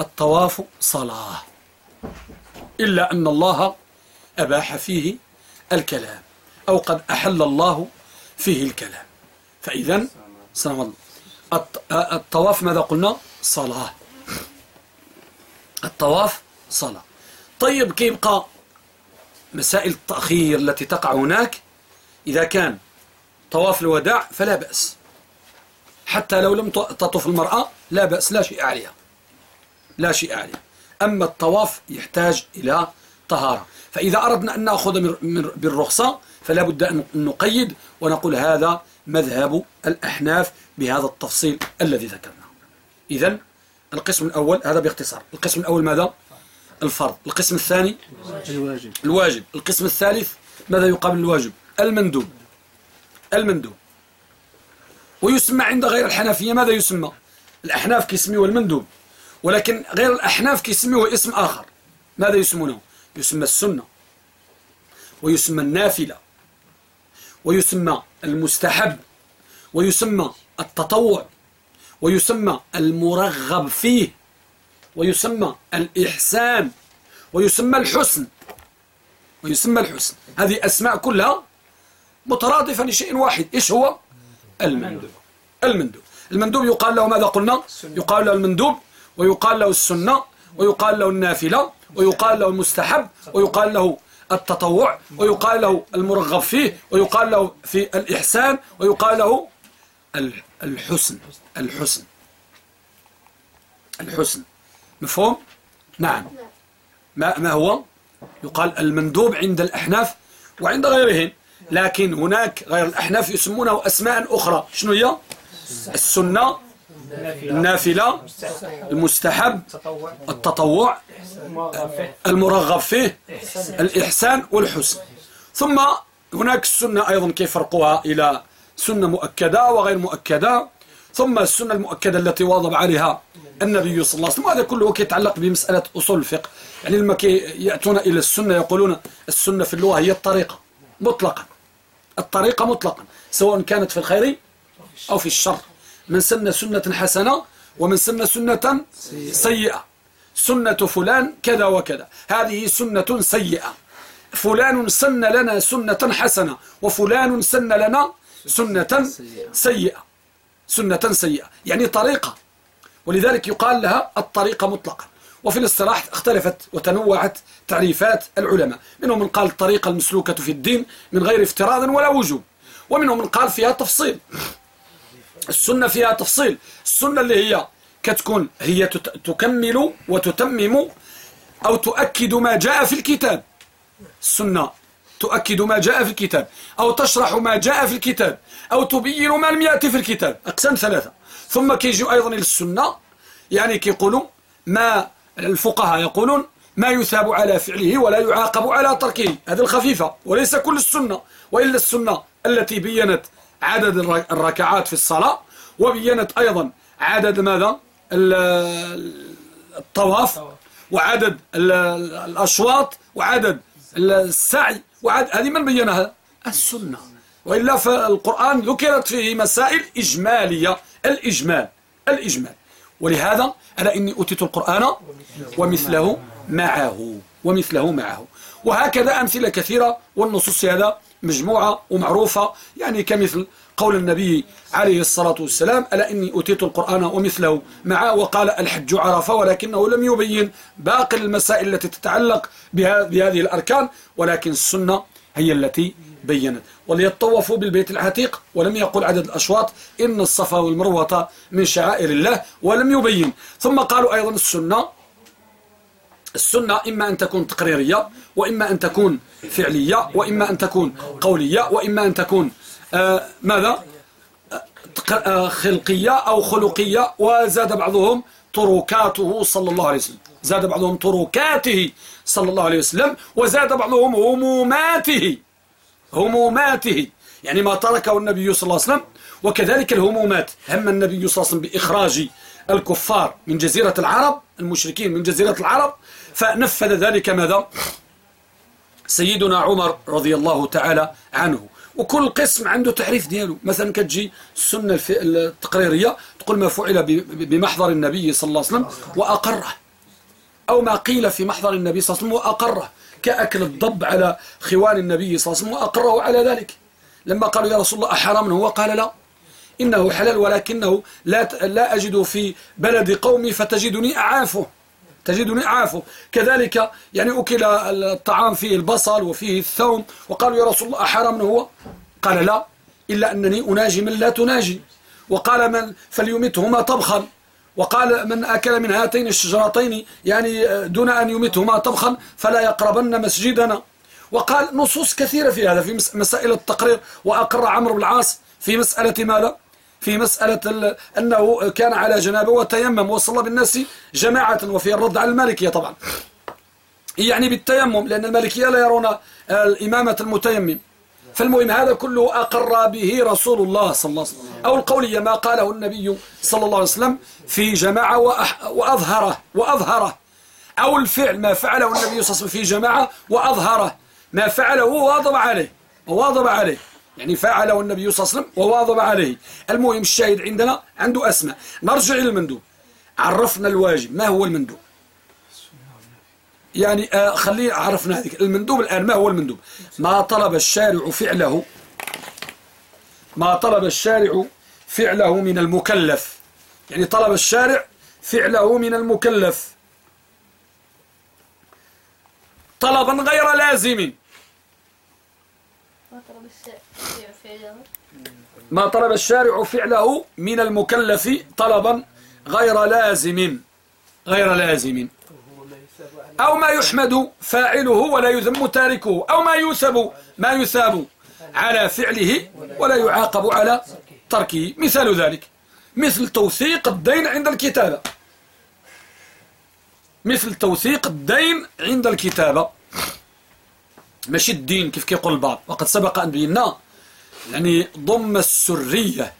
الطواف صلاة. إلا أن الله أباح فيه الكلام. أو قد أحل الله فيه الكلام. فإذا الطواف ماذا قلنا؟ صلاة. الطواف صلاة. طيب كيبقى مسائل التأخير التي تقع هناك؟ إذا كان طواف الوداع فلا بأس. حتى لو لم تطف المرأة لا بأس لا شيء عليها. لا شيء عليه أما الطواف يحتاج إلى طهارة. فإذا أردنا أن نأخذ بالرخصة فلا بد أن نقيد ونقول هذا مذهب الأحناف بهذا التفصيل الذي ذكرنا إذا القسم الأول هذا باختصار. القسم الأول ماذا؟ الفرض. القسم الثاني؟ الواجب. الواجب. القسم الثالث ماذا يقابل الواجب؟ المندوب. المندوب. ويسمى عند غير الحنفية ماذا يسمى؟ الأحناف كيسميه المندوب ولكن غير الأحناف كيسموه اسم آخر. ماذا يسمونه؟ يسمى السنة. ويسمى النافلة. ويسمى المستحب. ويسمى التطوع. ويسمى المرغب فيه ويسمى الإحسان ويسمى الحسن ويسمى الحسن. هذه أسماء كلها مترادفة لشيء واحد. إيش هو؟ المندوب. المندوب. المندوب يقال له ماذا قلنا؟ يقال له المندوب ويقال له السنة ويقال له النافلة ويقال له المستحب ويقال له التطوع ويقال له المرغب فيه ويقال له في الإحسان ويقال له الحسن. الحسن. الحسن. مفهوم؟ نعم. ما, ما هو؟ يقال المندوب عند الأحناف وعند غيرهم لكن هناك غير الأحناف يسمونه أسماء أخرى. شنو هي؟ السنة. النافلة. المستحب. التطوع. المرغب فيه. الإحسان والحسن. ثم هناك السنة أيضا كيف فرقها إلى سنة مؤكدة وغير مؤكدة. ثم السنة المؤكدة التي واظب عليها النبي صلى الله عليه وسلم. وهذا كله يتعلق بمسألة أصول الفقه. يعني لما يأتون إلى السنة يقولون السنة في اللغة هي الطريقة مطلقا. الطريقة مطلقا. سواء كانت في الخير أو في الشر. من سن سنة حسنة ومن سن سنة سيئة. سنة فلان كذا وكذا. هذه سنة سيئة. فلان سن لنا سنة حسنة وفلان سن لنا سنة سيئة. سنة سيئة. يعني طريقة. ولذلك يقال لها الطريقة مطلقا. وفي الاصطلاح اختلفت وتنوعت تعريفات العلماء. منهم من قال الطريقة المسلوكة في الدين من غير افتراض ولا وجوب. ومنهم من قال فيها تفصيل. السنة فيها تفصيل. السنة اللي هي كتكون هي تكمل وتتمم أو تؤكد ما جاء في الكتاب. السنة تؤكد ما جاء في الكتاب أو تشرح ما جاء في الكتاب أو تبين ما لم يأتي في الكتاب. أقسام ثلاثة. ثم كيجيو أيضا إلى السنة يعني كيقولوا ما الفقهاء يقولون ما يثاب على فعله ولا يعاقب على تركه. هذه الخفيفة وليس كل السنة وإلا السنة التي بينت عدد الركعات في الصلاة وبينت أيضا عدد ماذا؟ الطواف وعدد الأشواط وعدد السعي وعدد هذه من بينها؟ السنة. وإلا فالقرآن ذكرت فيه مسائل إجمالية. الإجمال. الإجمال. ولهذا ألا إني أتيت القرآن ومثله معه. ومثله معه. وهكذا أمثلة كثيرة والنصوص هذا مجموعة ومعروفة. يعني كمثل قول النبي عليه الصلاة والسلام ألا إني أتيت القرآن ومثله معه؟ وقال الحج عرفة ولكنه لم يبين باقي المسائل التي تتعلق بهذه الأركان ولكن السنة هي التي بينت. وليطوفوا بالبيت العتيق ولم يقل عدد الأشواط إن الصفا والمروة من شعائر الله ولم يبين. ثم قالوا أيضا السنة السنة إما أن تكون تقريرية وإما أن تكون فعلية وإما أن تكون قولية وإما أن تكون ماذا؟ آه خلقية أو خلقية وزاد بعضهم تركاته صلى الله عليه وسلم. زاد بعضهم تركاته صلى الله عليه وسلم وزاد بعضهم هموماته. هموماته. يعني ما تركه النبي صلى الله عليه وسلم وكذلك الهمومات. هم النبي صلى الله عليه وسلم بإخراج الكفار من جزيرة العرب المشركين من جزيرة العرب فنفذ ذلك ماذا؟ سيدنا عمر رضي الله تعالى عنه. وكل قسم عنده تعريف دياله. مثلا كتجي السنة التقريرية تقول ما فعل بمحضر النبي صلى الله عليه وسلم وأقره. أو ما قيل في محضر النبي صلى الله عليه وسلم وأقره. كأكل الضب على خوان النبي صلى الله عليه وسلم وأقره على ذلك. لما قالوا يا رسول الله أحرام؟ هو قال لا. إنه حلال ولكنه لا لا أجد في بلد قومي فتجدني أعافه. تجدني أعافه كذلك يعني أكل الطعام فيه البصل وفيه الثوم وقالوا يا رسول الله أحرام هو؟ قال لا إلا أنني أناجي من لا تناجي. وقال من فليمتهما طبخا. وقال من أكل من هاتين الشجرتين يعني دون أن يمتهما طبخا فلا يقربن مسجدنا. وقال نصوص كثيرة في هذا في مسائل التقرير وأقر عمرو بن العاص في مسألة ماذا؟ في مسألة أنه كان على جنابه وتيمم وصلى بالناس جماعة وفي الرد على المالكية طبعا. يعني بالتيمم لأن المالكية لا يرون الإمامة المتيمم. فالمهم هذا كله أقر به رسول الله صلى الله عليه وسلم. أو القولية ما قاله النبي صلى الله عليه وسلم في جماعة وأظهره وأظهره. أو الفعل ما فعله النبي صلى الله عليه وسلم في جماعة وأظهره. ما فعله وواظب عليه. وواظب عليه. يعني فعله النبي صلى الله عليه وسلم وواظب عليه. المهم الشاهد عندنا عنده أسماء. نرجع إلى المندوب. عرفنا الواجب. ما هو المندوب؟ يعني آه خلينا عرفنا هذه المندوب الآن ما هو المندوب؟ ما طلب الشارع فعله ما طلب الشارع فعله من المكلف. يعني طلب الشارع فعله من المكلف. طلبا غير لازم. ما طلب الشارع فعله من المكلف طلبا غير لازم غير لازم. أو ما يحمد فاعله ولا يذم تاركه أو ما يثب ما يثاب على فعله ولا يعاقب على تركه. مثال ذلك. مثل توثيق الدين عند الكتابة. مثل توثيق الدين عند الكتابة. ماشي الدين كيف كيقول البعض. وقد سبق أن بينا يعني ضم السرية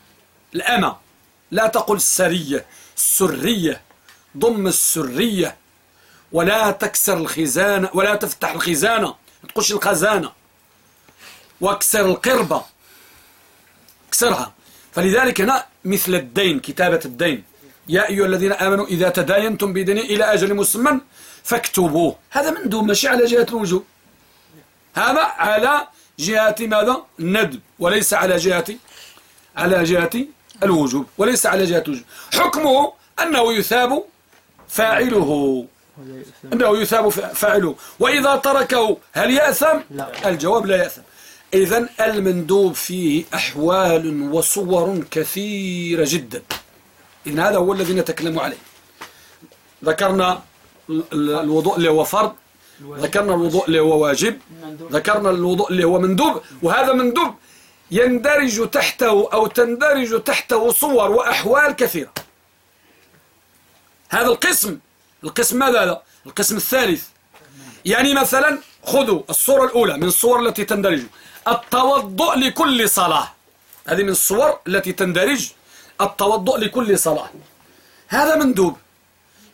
الأمة. لا تقل السرية السرية. ضم السرية. ولا تكسر الخزانة ولا تفتح الخزانة. ما تقولش الخزانة. واكسر القربة. اكسرها. فلذلك هنا مثل الدين كتابة الدين. يا أيها الذين آمنوا إذا تداينتم بدين إلى أجل مسمى فاكتبوه. هذا من دون ماشي على جهة الوجوب هذا على جهة ماذا؟ الندب وليس على جهة على جهة الوجوب وليس على جهة الوجوب. حكمه أنه يثاب فاعله. أنه يثاب فاعله. وإذا تركه هل يأثم؟ لا. الجواب لا يأثم. إذا المندوب فيه أحوال وصور كثيرة جدا. إن هذا هو الذي نتكلم عليه. ذكرنا الوضوء اللي هو فرض. ذكرنا الوضوء اللي هو واجب. ذكرنا الوضوء اللي هو مندوب. وهذا مندوب يندرج تحته أو تندرج تحته صور وأحوال كثيرة. هذا القسم القسم ماذا هذا؟ القسم الثالث. يعني مثلا خذوا الصورة الأولى من الصور التي تندرج. التوضؤ لكل صلاة. هذه من الصور التي تندرج. التوضؤ لكل صلاة. هذا مندوب.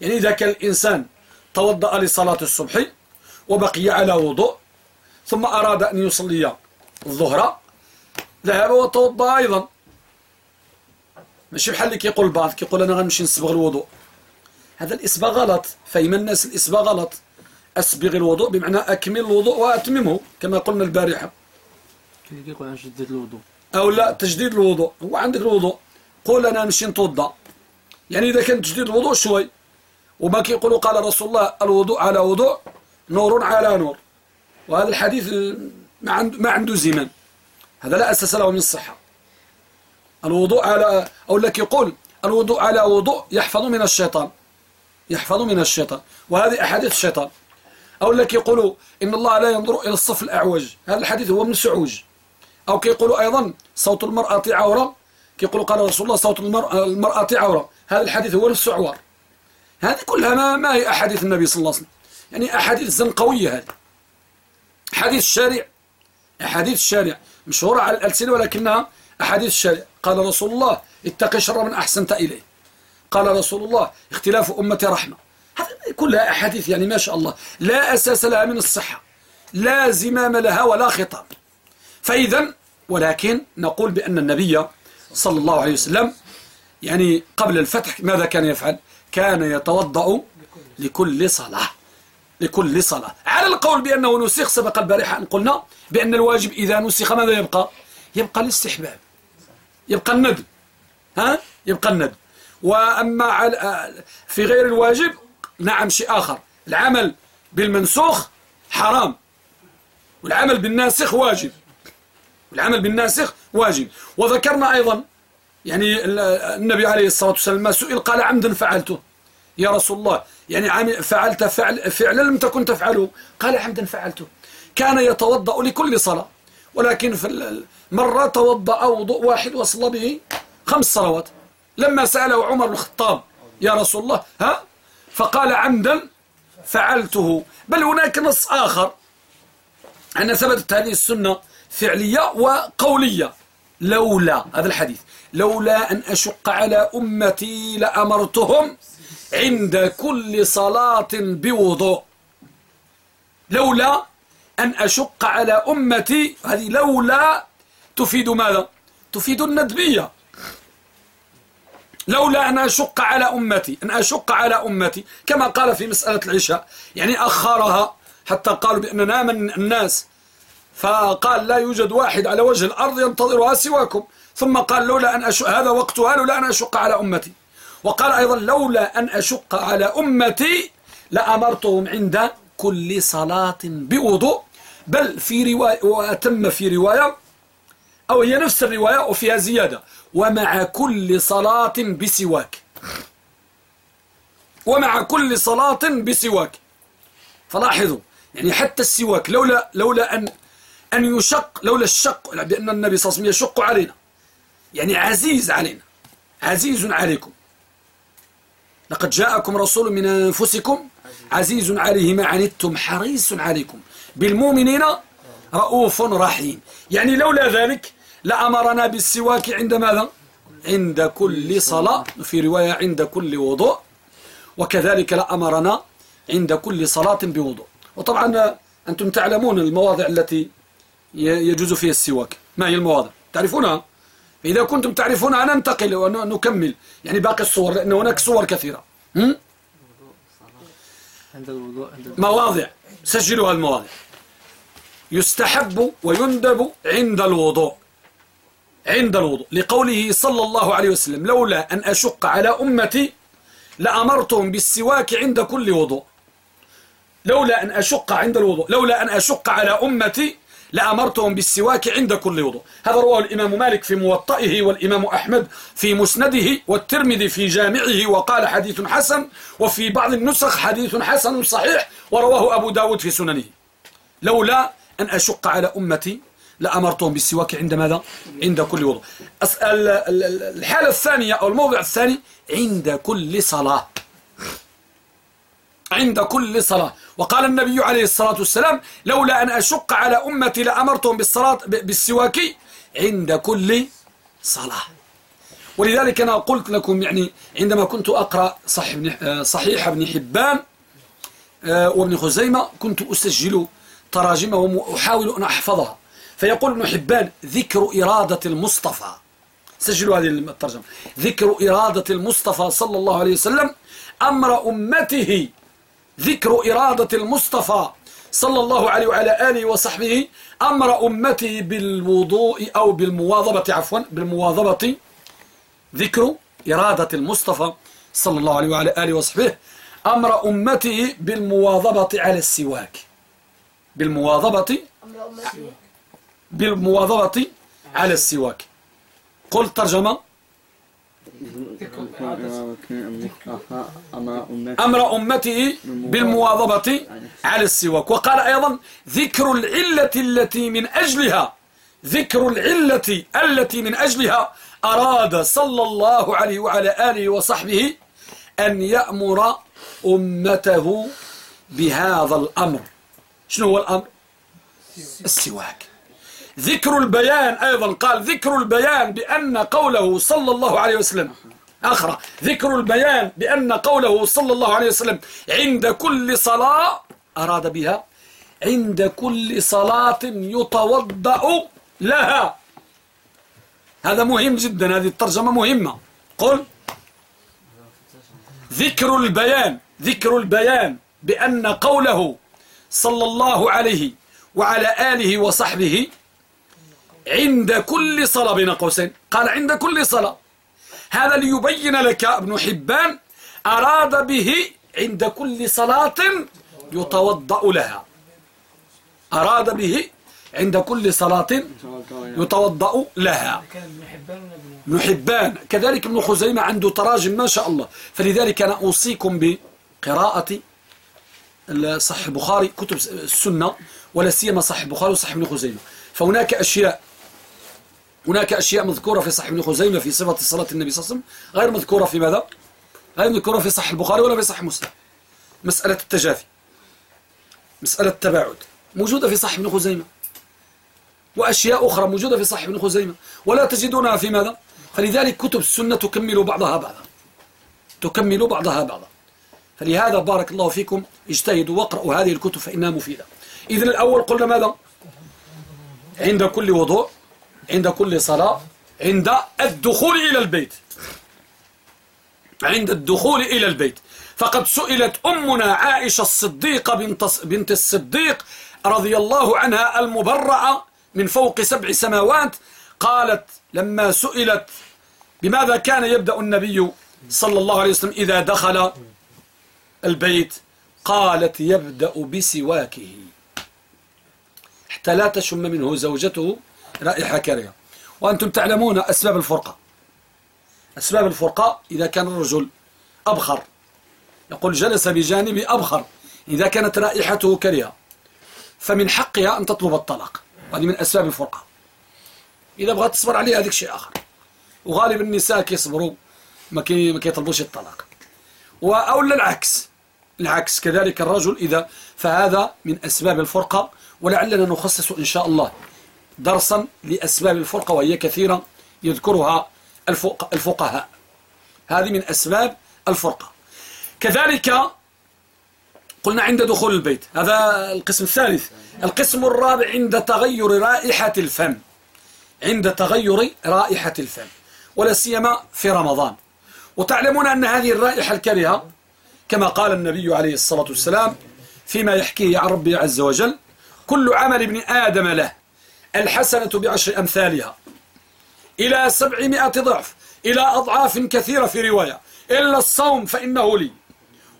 يعني إذا كان الإنسان توضأ لصلاة الصبح وبقي على وضوء ثم أراد أن يصلي الظهر ذهب وتوضأ أيضا. ماشي بحال اللي كيقول البعض كيقول أنا غنمشي نسبغ الوضوء. هذا الإسباغ غلط فهم الناس الإسباغ غلط. أسبغ الوضوء بمعنى أكمل الوضوء وأتممه كما قلنا البارحة. كيقول عن تجديد الوضوء. أو لا تجديد الوضوء. هو عندك الوضوء. قول أنا نمشي نتوضأ. يعني إذا كان تجديد الوضوء شوي وما كيقولوا قال رسول الله الوضوء على وضوء نور على نور. وهذا الحديث ما عنده ما عنده زمام هذا لا أساس له من الصحة. الوضوء على أو لك يقول الوضوء على وضوء يحفظ من الشيطان. يحفظ من الشيطان. وهذه أحاديث الشيطان. أو لك يقولوا إن الله لا ينظر إلى الصف الأعوج. هذا الحديث هو من سعوج أو كيقولوا أيضا صوت المرأة عورة. كيقولوا قال رسول الله صوت المرأة, عورة. هذا الحديث هو نفس عوار هذه كلها ما, ما هي أحاديث النبي صلى الله عليه وسلم. يعني أحاديث زنقوية هذه. حديث الشارع. أحاديث الشارع. مشهورة على الألسنة ولكنها أحاديث الشارع. قال رسول الله اتقي شر من أحسنت إليه. قال رسول الله اختلاف أمة رحمة. كلها أحاديث يعني ما شاء الله. لا أساس لها من الصحة. لا زمام لها ولا خطاب. فإذا ولكن نقول بأن النبي صلى الله عليه وسلم يعني قبل الفتح ماذا كان يفعل؟ كان يتوضأ لكل صلاة. لكل صلاة. على القول بأنه نسخ سبق البارحة أن قلنا بأن الواجب إذا نسخ ماذا يبقى؟ يبقى الاستحباب. يبقى الندب. ها؟ يبقى الندب. وأما في غير الواجب نعم شيء آخر. العمل بالمنسوخ حرام. والعمل بالناسخ واجب. العمل بالناسخ واجب. وذكرنا أيضا يعني النبي عليه الصلاة والسلام ما سئل قال عمدا فعلته. يا رسول الله يعني فعلت فعل فعلا لم تكن تفعله. قال عمدا فعلته. كان يتوضأ لكل صلاة. ولكن في مرة توضأ وضوء واحد وصلى به خمس صلوات. لما سأله عمر الخطاب يا رسول الله ها؟ فقال عمدا فعلته. بل هناك نص آخر. أن ثبتت هذه السنة فعلية وقولية. لولا هذا الحديث. لولا أن أشق على أمتي لأمرتهم عند كل صلاة بوضوء. لولا أن أشق على أمتي هذه لولا تفيد ماذا؟ تفيد الندبية. لولا أن أشق على أمتي أن أشق على أمتي كما قال في مسألة العشاء يعني أخرها حتى قالوا بأننا من الناس. فقال لا يوجد واحد على وجه الأرض ينتظرها سواكم. ثم قال لولا أن أشق هذا وقتها لولا أن أشق على أمتي. وقال أيضا لولا أن أشق على أمتي لأمرتهم عند كل صلاة بوضوء بل في رواية وأتم في رواية أو هي نفس الرواية وفيها زيادة ومع كل صلاة بسواك. ومع كل صلاة بسواك. فلاحظوا يعني حتى السواك لولا لولا أن أن يشق لولا الشق بأن النبي صلى الله عليه وسلم يشق علينا. يعني عزيز علينا عزيز عليكم. لقد جاءكم رسول من أنفسكم عزيز عليه ما عنتم حريص عليكم بالمؤمنين رؤوف رحيم. يعني لولا ذلك لأمرنا بالسواك عند ماذا؟ عند كل صلاة في رواية عند كل وضوء وكذلك لأمرنا عند كل صلاة بوضوء. وطبعا أنتم تعلمون المواضع التي يجوز فيها السواك. ما هي المواضع؟ تعرفونها؟ إذا كنتم تعرفونها ننتقل ونكمل. يعني باقي الصور لأن هناك صور كثيرة. مواضع سجلوا المواضع يستحب ويندب عند الوضوء. عند الوضوء. لقوله صلى الله عليه وسلم لولا أن أشق على أمتي لأمرتهم بالسواك عند كل وضوء. لولا أن أشق عند الوضوء. لولا أن أشق على أمتي لأمرتهم بالسواك عند كل وضوء. هذا رواه الإمام مالك في موطئه والإمام أحمد في مسنده والترمذي في جامعه وقال حديث حسن وفي بعض النسخ حديث حسن صحيح ورواه أبو داود في سننه. لولا أن أشق على أمتي لأمرتهم بالسواك عند ماذا؟ عند كل وضوء. الحالة الثانية أو الموضع الثاني عند كل صلاة. عند كل صلاة. وقال النبي عليه الصلاة والسلام لولا أن أشق على أمتي لأمرتهم بالصلاة بالسواك عند كل صلاة. ولذلك أنا قلت لكم يعني عندما كنت أقرأ صحيح, ابن حبان آه، وابن خزيمة كنت أسجل تراجمه وأحاول أن أحفظها. فيقول ابن حبان ذكر إرادة المصطفى. سجلوا هذه الترجمة. ذكر إرادة المصطفى صلى الله عليه وسلم أمر أمته ذكر إرادة المصطفى صلى الله عليه وعلى آله وصحبه أمر أمته بالوضوء أو بالمواظبة عفوا بالمواظبة. ذكر إرادة المصطفى صلى الله عليه وعلى آله وصحبه أمر أمته بالمواظبة على السواك. بالمواظبة بالمواظبة على السواك. قل ترجمة. أمر أمته بالمواظبة على السواك. وقال أيضا ذكر العلة التي من أجلها ذكر العلة التي من أجلها أراد صلى الله عليه وعلى آله وصحبه أن يأمر أمته بهذا الأمر. شنو هو الأمر؟ السواك. ذكر البيان أيضا. قال ذكر البيان بأن قوله صلى الله عليه وسلم. آخر ذكر البيان بأن قوله صلى الله عليه وسلم عند كل صلاة أراد بها عند كل صلاة يتوضأ لها. هذا مهم جدا هذه الترجمة مهمة. قل. ذكر البيان ذكر البيان بأن قوله صلى الله عليه وعلى آله وصحبه عند كل صلاة بين قوسين. قال عند كل صلاة. هذا ليبين لك ابن حبان أراد به عند كل صلاة يتوضأ لها. أراد به عند كل صلاة يتوضأ لها. ابن حبان. كذلك ابن خزيمة عنده تراجم ما شاء الله. فلذلك أنا أوصيكم بقراءة صحيح البخاري كتب السنة ولا سيما صحيح البخاري وصحيح ابن خزيمة. فهناك أشياء. هناك أشياء مذكورة في صحيح ابن خزيمة في صفة صلاة النبي صلى الله عليه وسلم غير مذكورة في ماذا؟ غير مذكورة في صحيح البخاري ولا في صحيح مسلم. مسألة التجافي. مسألة التباعد. موجودة في صحيح ابن خزيمة. وأشياء أخرى موجودة في صحيح ابن خزيمة. ولا تجدونها في ماذا؟ فلذلك كتب السنة تكمل بعضها بعضا. تكمل بعضها بعضا. فلهذا بارك الله فيكم. اجتهدوا واقرأوا هذه الكتب فإنها مفيدة. إذن الأول قلنا ماذا؟ عند كل وضوء. عند كل صلاة عند الدخول إلى البيت. عند الدخول إلى البيت. فقد سئلت أمنا عائشة الصديقة بنت, بنت الصديق رضي الله عنها المبرعة من فوق سبع سماوات قالت لما سئلت بماذا كان يبدأ النبي صلى الله عليه وسلم إذا دخل البيت؟ قالت يبدأ بسواكه. حتى لا تشم منه زوجته رائحة كريهة. وأنتم تعلمون أسباب الفرقة. أسباب الفرقة إذا كان الرجل أبخر. يقول جلس بجانبي أبخر. إذا كانت رائحته كريهة فمن حقها أن تطلب الطلاق. هذه من أسباب الفرقة. إذا بغت تصبر عليه هذيك شيء آخر. وغالب النساء كيصبروا ما كي ما كيطلبوش الطلاق. أو العكس. العكس. كذلك الرجل إذا فهذا من أسباب الفرقة. ولعلنا نخصص إن شاء الله درسا لأسباب الفرقة وهي كثيرة يذكرها الفقهاء. هذه من أسباب الفرقة. كذلك قلنا عند دخول البيت هذا القسم الثالث. القسم الرابع عند تغير رائحة الفم. عند تغير رائحة الفم ولا سيما في رمضان. وتعلمون أن هذه الرائحة الكريهة كما قال النبي عليه الصلاة والسلام فيما يحكيه عن ربي عز وجل كل عمل ابن آدم له. الحسنة بعشر أمثالها. إلى سبعمائة ضعف إلى أضعاف كثيرة في رواية. إلا الصوم فإنه لي.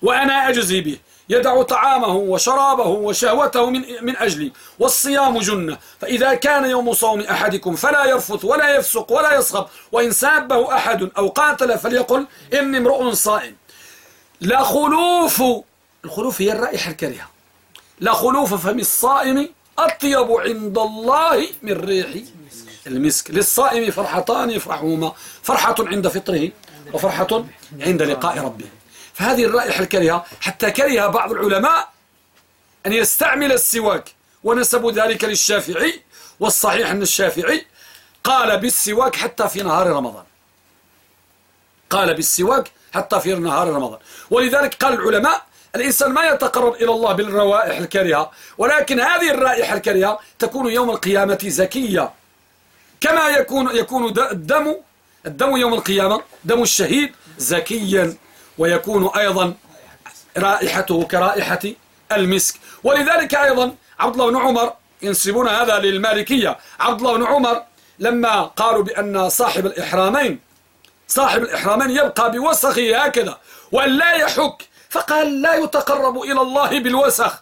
وأنا أجزي به. يدع طعامه وشرابه وشهوته من, من أجلي. والصيام جنة. فإذا كان يوم صوم أحدكم فلا يرفث ولا يفسق ولا يصغب. وإن سابه أحد أو قاتل فليقل إني امرؤ صائم. لا خلوف الخلوف هي الرائحة الكريهة. لا خلوف فم الصائم أطيب عند الله من ريح المسك. للصائم فرحتان يفرحهما. فرحة عند فطره وفرحة عند لقاء ربه. فهذه الرائحة الكريهة حتى كره بعض العلماء أن يستعمل السواك. ونسبوا ذلك للشافعي والصحيح أن الشافعي قال بالسواك حتى في نهار رمضان. قال بالسواك حتى في نهار رمضان. ولذلك قال العلماء الإنسان ما يتقرب إلى الله بالروائح الكريهة ولكن هذه الرائحة الكريهة تكون يوم القيامة زكية. كما يكون يكون الدم الدم يوم القيامة دم الشهيد زكيا. ويكون أيضا رائحته كرائحة المسك. ولذلك أيضا عبد الله بن عمر ينسبون هذا للمالكية. عبد الله بن عمر لما قالوا بأن صاحب الإحرامين صاحب الإحرامين يبقى بوسخه هكذا وأن لا يحك فقال لا يتقرب إلى الله بالوسخ.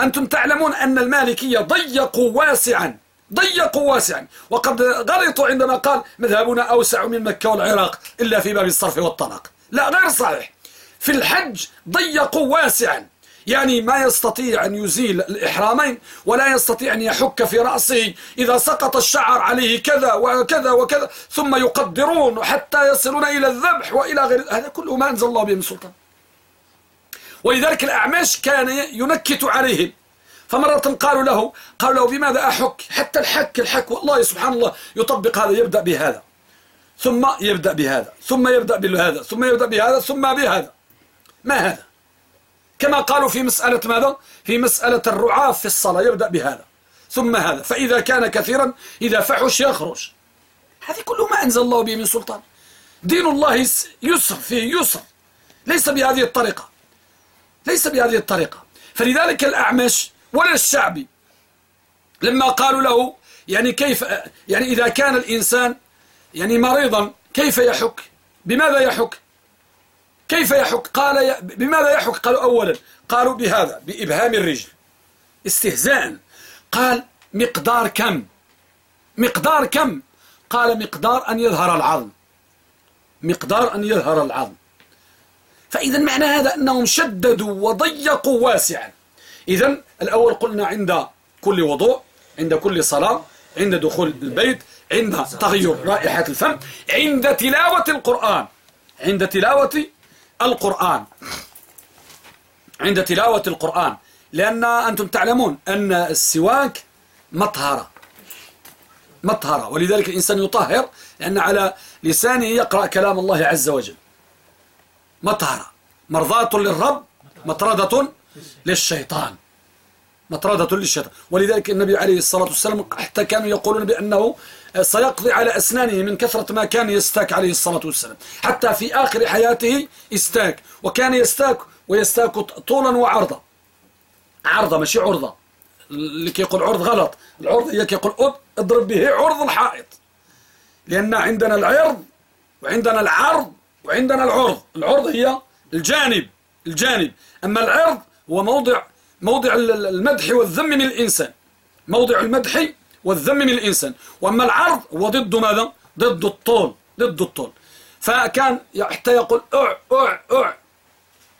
أنتم تعلمون أن المالكية ضيقوا واسعا ضيقوا واسعا. وقد غلطوا عندما قال مذهبنا أوسع من مكة والعراق إلا في باب الصرف والطلاق. لا غير صحيح. في الحج ضيقوا واسعا. يعني ما يستطيع أن يزيل الإحرامين ولا يستطيع أن يحك في رأسه إذا سقط الشعر عليه كذا وكذا وكذا ثم يقدرون حتى يصلون إلى الذبح وإلى غير. هذا كله ما أنزل الله به من سلطان. ولذلك الأعمش كان ينكت عليهم. فمرة قالوا له قالوا له بماذا أحك؟ حتى الحك الحك والله سبحان الله يطبق هذا يبدأ بهذا. ثم يبدأ بهذا ثم يبدأ بهذا ثم يبدأ بهذا ثم بهذا. ما هذا؟ كما قالوا في مسألة ماذا؟ في مسألة الرعاة في الصلاة يبدأ بهذا. ثم هذا. فإذا كان كثيرا إذا فحش يخرج. هذه كله ما أنزل الله به من سلطان. دين الله يسر فيه يسر. ليس بهذه الطريقة. ليس بهذه الطريقة. فلذلك الأعمش ولا الشعبي لما قالوا له يعني كيف يعني إذا كان الإنسان يعني مريضا كيف يحك؟ بماذا يحك؟ كيف يحك؟ قال بماذا يحك؟ قالوا أولا قالوا بهذا بإبهام الرجل. استهزاء. قال مقدار كم؟ مقدار كم؟ قال مقدار أن يظهر العظم. مقدار أن يظهر العظم. فإذا معنى هذا أنهم شددوا وضيقوا واسعا. إذا الأول قلنا عند كل وضوء عند كل صلاة عند دخول البيت عند تغير رائحة الفم عند تلاوة القرآن. عند تلاوة القرآن. عند تلاوة القرآن. لأن أنتم تعلمون أن السواك مطهرة. مطهرة. ولذلك الإنسان يطهر لأن على لسانه يقرأ كلام الله عز وجل. مطهرة. مرضاة للرب مطردة للشيطان. مطردة للشيطان. ولذلك النبي عليه الصلاة والسلام حتى كانوا يقولون بأنه سيقضي على أسنانه من كثرة ما كان يستاك عليه الصلاة والسلام. حتى في آخر حياته استاك وكان يستاك ويستاك طولا وعرضا عرضة ماشي عرضة. اللي كيقول عرض غلط. العرض هي كيقول اضرب به عرض الحائط. لأن عندنا العرض وعندنا العرض وعندنا العرض. العرض هي الجانب الجانب. أما العرض هو موضع موضع المدح والذم من الإنسان. موضع المدح والذم من الإنسان. وأما العرض هو ضد ماذا؟ ضد الطول ضد الطول. فكان حتى يقول أع أع أع.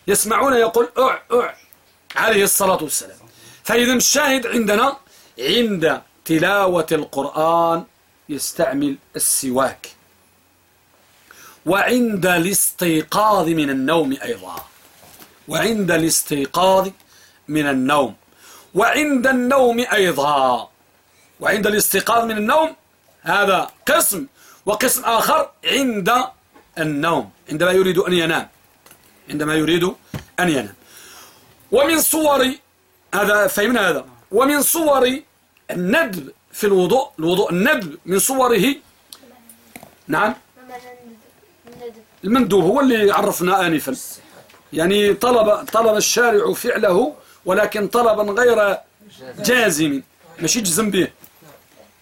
يسمعون يقول أع أع. عليه الصلاة والسلام. فإذا الشاهد عندنا عند تلاوة القرآن يستعمل السواك. وعند الاستيقاظ من النوم أيضا. وعند الاستيقاظ من النوم. وعند النوم أيضا. وعند الاستيقاظ من النوم هذا قسم. وقسم آخر عند النوم. عندما يريد أن ينام. عندما يريد أن ينام. ومن صور هذا فهمنا هذا. ومن صور الندب في الوضوء. الوضوء الندب من صوره. نعم. المندوب هو اللي عرفنا آنفا. يعني طلب طلب الشارع فعله ولكن طلبا غير جازم. مش يجزم به.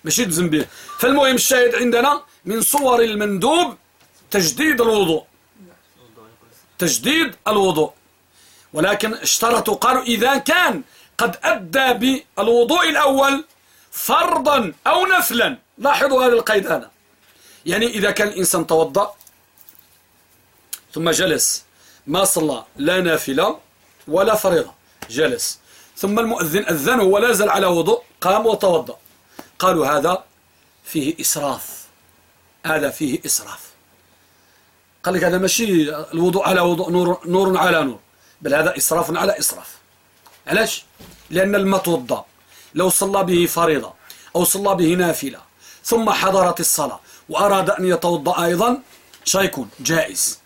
مش يجزم به. فالمهم الشاهد عندنا من صور المندوب تجديد الوضوء. تجديد الوضوء. ولكن اشترطوا قالوا إذا كان قد أدى بالوضوء الأول فرضا أو نفلا. لاحظوا هذا القيد هذا يعني إذا كان الإنسان توضأ ثم جلس. ما صلى لا نافلة ولا فريضة. جلس. ثم المؤذن أذن ولا زال على وضوء قام وتوضأ. قالوا هذا فيه إسراف. هذا فيه إسراف. قال لك هذا ماشي الوضوء على وضوء نور, نور على نور. بل هذا إسراف على إسراف. علاش؟ لأن المتوضى لو صلى به فريضة أو صلى به نافلة ثم حضرت الصلاة وأراد أن يتوضأ أيضا شيكون جائز.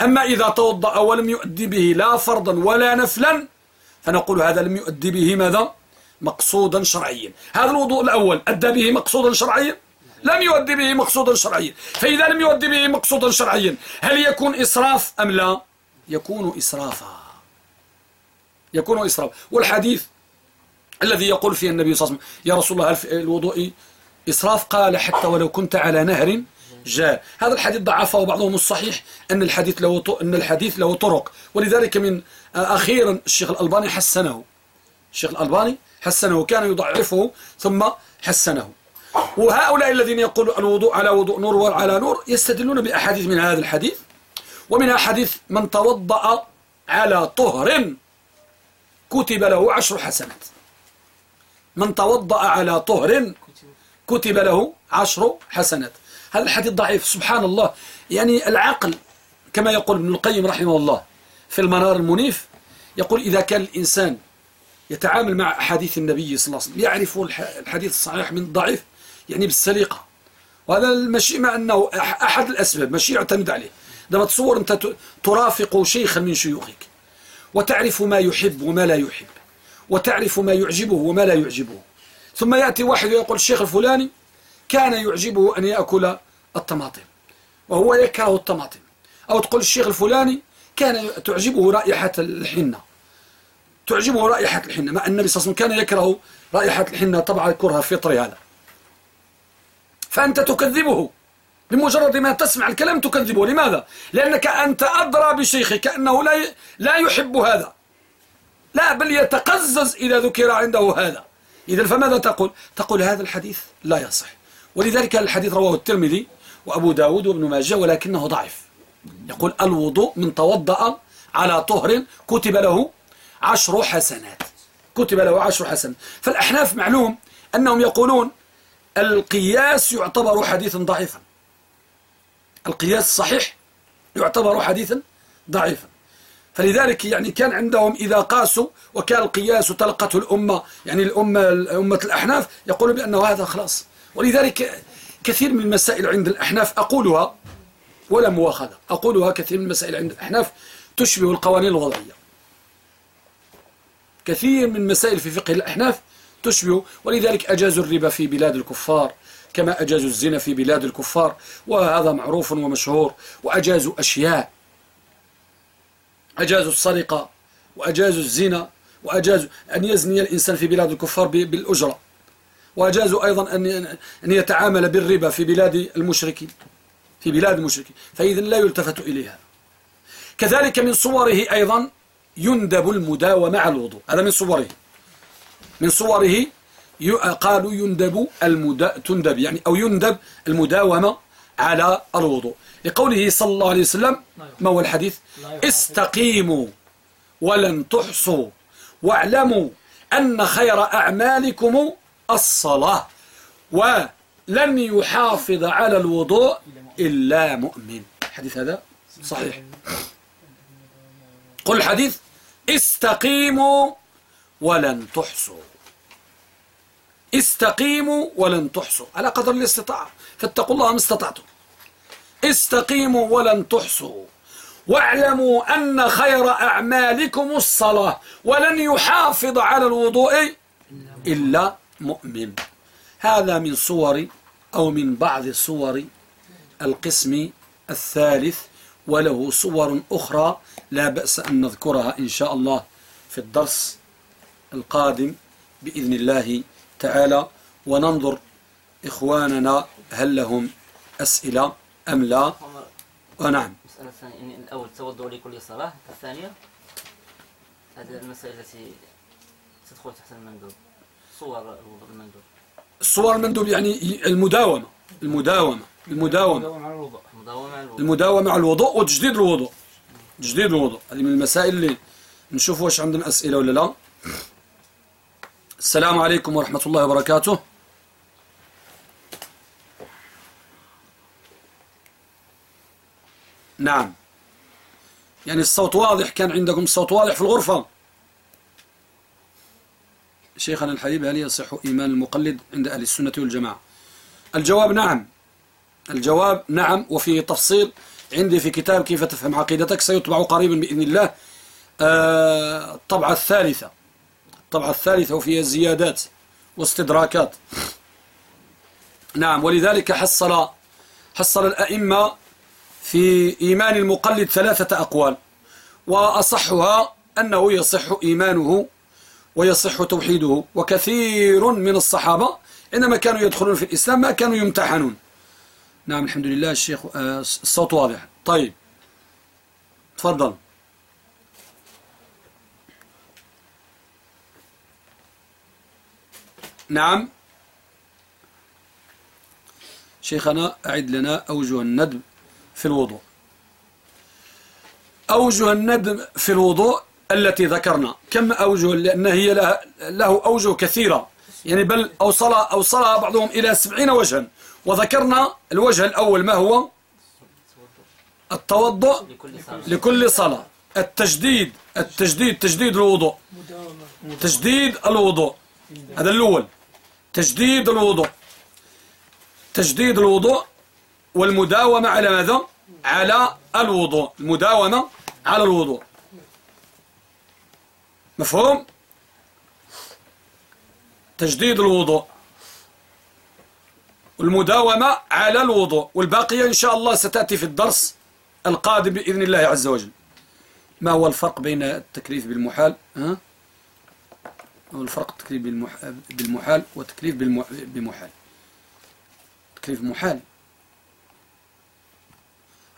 أما إذا توضأ ولم يؤدي به لا فرضا ولا نفلا فنقول هذا لم يؤدي به ماذا؟ مقصودا شرعيا. هذا الوضوء الأول أدى به مقصودا شرعيا؟ لم يؤدي به مقصودا شرعيا. فإذا لم يؤدي به مقصودا شرعيا هل يكون إسراف أم لا؟ يكون إسرافا. يكون إسراف. والحديث الذي يقول فيه النبي صلى الله عليه وسلم يا رسول الله هل في الوضوء إسراف؟ قال حتى ولو كنت على نهر جاء. هذا الحديث ضعفه بعضهم الصحيح أن الحديث له أن الحديث له طرق. ولذلك من أخيرا الشيخ الألباني حسنه. الشيخ الألباني حسنه كان يضعفه ثم حسنه. وهؤلاء الذين يقولوا الوضوء على وضوء نور وعلى نور يستدلون بأحاديث من هذا الحديث. ومن حديث من توضأ على طهر كتب له عشر حسنات. من توضأ على طهر كتب له عشر حسنات. هذا الحديث ضعيف. سبحان الله يعني العقل كما يقول ابن القيم رحمه الله في المنار المنيف يقول إذا كان الإنسان يتعامل مع أحاديث النبي صلى الله عليه وسلم يعرف الحديث الصحيح من الضعيف يعني بالسليقة. وهذا المشي مع أنه أحد الأسباب مشي يعتمد عليه. لما تصور أنت ترافق شيخا من شيوخك وتعرف ما يحب وما لا يحب وتعرف ما يعجبه وما لا يعجبه. ثم يأتي واحد ويقول الشيخ الفلاني كان يعجبه أن يأكل الطماطم وهو يكره الطماطم. أو تقول الشيخ الفلاني كان تعجبه رائحة الحنة. تعجبه رائحة الحنة مع النبي صلى الله عليه وسلم كان يكره رائحة الحنة طبعا كره فطري هذا. فأنت تكذبه بمجرد ما تسمع الكلام تكذبه. لماذا؟ لأنك أنت أدرى بشيخك أنه لا لا يحب هذا. لا بل يتقزز إذا ذكر عنده هذا. إذا فماذا تقول؟ تقول هذا الحديث لا يصح. ولذلك الحديث رواه الترمذي وأبو داود وابن ماجه ولكنه ضعيف. يقول الوضوء من توضأ على طهر كتب له عشر حسنات. كتب له عشر حسنات. فالأحناف معلوم أنهم يقولون القياس يعتبر حديثا ضعيفا. القياس الصحيح يعتبر حديثا ضعيفا. فلذلك يعني كان عندهم إذا قاسوا وكان القياس تلقته الأمة يعني الأمة أمة الأحناف يقولون بأنه هذا خلاص. ولذلك كثير من المسائل عند الأحناف أقولها ولا مواخذة أقولها كثير من المسائل عند الأحناف تشبه القوانين الوضعية. كثير من مسائل في فقه الأحناف تشبه ولذلك أجازوا الربا في بلاد الكفار كما أجازوا الزنا في بلاد الكفار وهذا معروف ومشهور وأجازوا أشياء. أجازوا السرقة وأجازوا الزنا وأجازوا أن يزني الإنسان في بلاد الكفار بالأجرة. وأجازوا أيضا أن أن يتعامل بالربا في بلاد المشركين في بلاد المشركين فإذا لا يلتفت إليها. كذلك من صوره أيضا يندب المداومة على الوضوء. هذا من صوره. من صوره قالوا يندب المدا تندب يعني أو يندب المداومة على الوضوء. لقوله صلى الله عليه وسلم ما هو الحديث؟ استقيموا ولن تحصوا واعلموا أن خير أعمالكم الصلاة ولن يحافظ على الوضوء إلا مؤمن. الحديث هذا صحيح. قل الحديث استقيموا ولن تحصوا. استقيموا ولن تحصوا على قدر الاستطاعة. فاتقوا الله ما استطعتم. استقيموا ولن تحصوا. واعلموا أن خير أعمالكم الصلاة ولن يحافظ على الوضوء إلا مؤمن. هذا من صور أو من بعض صور القسم الثالث وله صور أخرى لا بأس أن نذكرها إن شاء الله في الدرس القادم بإذن الله تعالى. وننظر إخواننا هل لهم أسئلة أم لا. آه نعم. المسألة الثانية يعني الأول توضؤ لكل صلاة الثانية هذه المسائل التي تدخل تحت المندوب صور الوضوء المندوب. الصور المندوب يعني المداومة المداومة المداومة. المداومة على الوضوء. وتجديد الوضوء. تجديد الوضوء. هذه من المسائل اللي نشوف واش عندنا أسئلة ولا لا. السلام عليكم ورحمة الله وبركاته. نعم. يعني الصوت واضح كان عندكم الصوت واضح في الغرفة. شيخنا الحبيب هل يصح إيمان المقلد عند أهل السنة والجماعة؟ الجواب نعم. الجواب نعم وفيه تفصيل عندي في كتاب كيف تفهم عقيدتك سيطبع قريبا بإذن الله. آه، الطبعة الثالثة. الطبعة الثالثة وفيها زيادات واستدراكات. نعم ولذلك حصل حصل الأئمة في إيمان المقلد ثلاثة أقوال وأصحها أنه يصح إيمانه ويصح توحيده. وكثير من الصحابة عندما كانوا يدخلون في الإسلام ما كانوا يمتحنون. نعم الحمد لله الشيخ آه، الصوت واضح. طيب. تفضل. نعم. شيخنا أعد لنا أوجه الندب في الوضوء. أوجه الندب في الوضوء التي ذكرنا. كم أوجه لأن هي له أوجه كثيرة. يعني بل أوصل أوصلها بعضهم إلى سبعين وجها. وذكرنا الوجه الأول ما هو؟ التوضؤ لكل صلاة. التجديد التجديد تجديد الوضوء. تجديد الوضوء. هذا الأول. تجديد الوضوء. تجديد الوضوء والمداومة على ماذا؟ على الوضوء. المداومة على الوضوء. مفهوم؟ تجديد الوضوء. والمداومة على الوضوء والباقية إن شاء الله ستأتي في الدرس القادم بإذن الله عز وجل. ما هو الفرق بين التكليف بالمحال؟ ها؟ هو الفرق التكليف بالمح... بالمحال والتكليف بالم... بمحال؟ تكليف محال.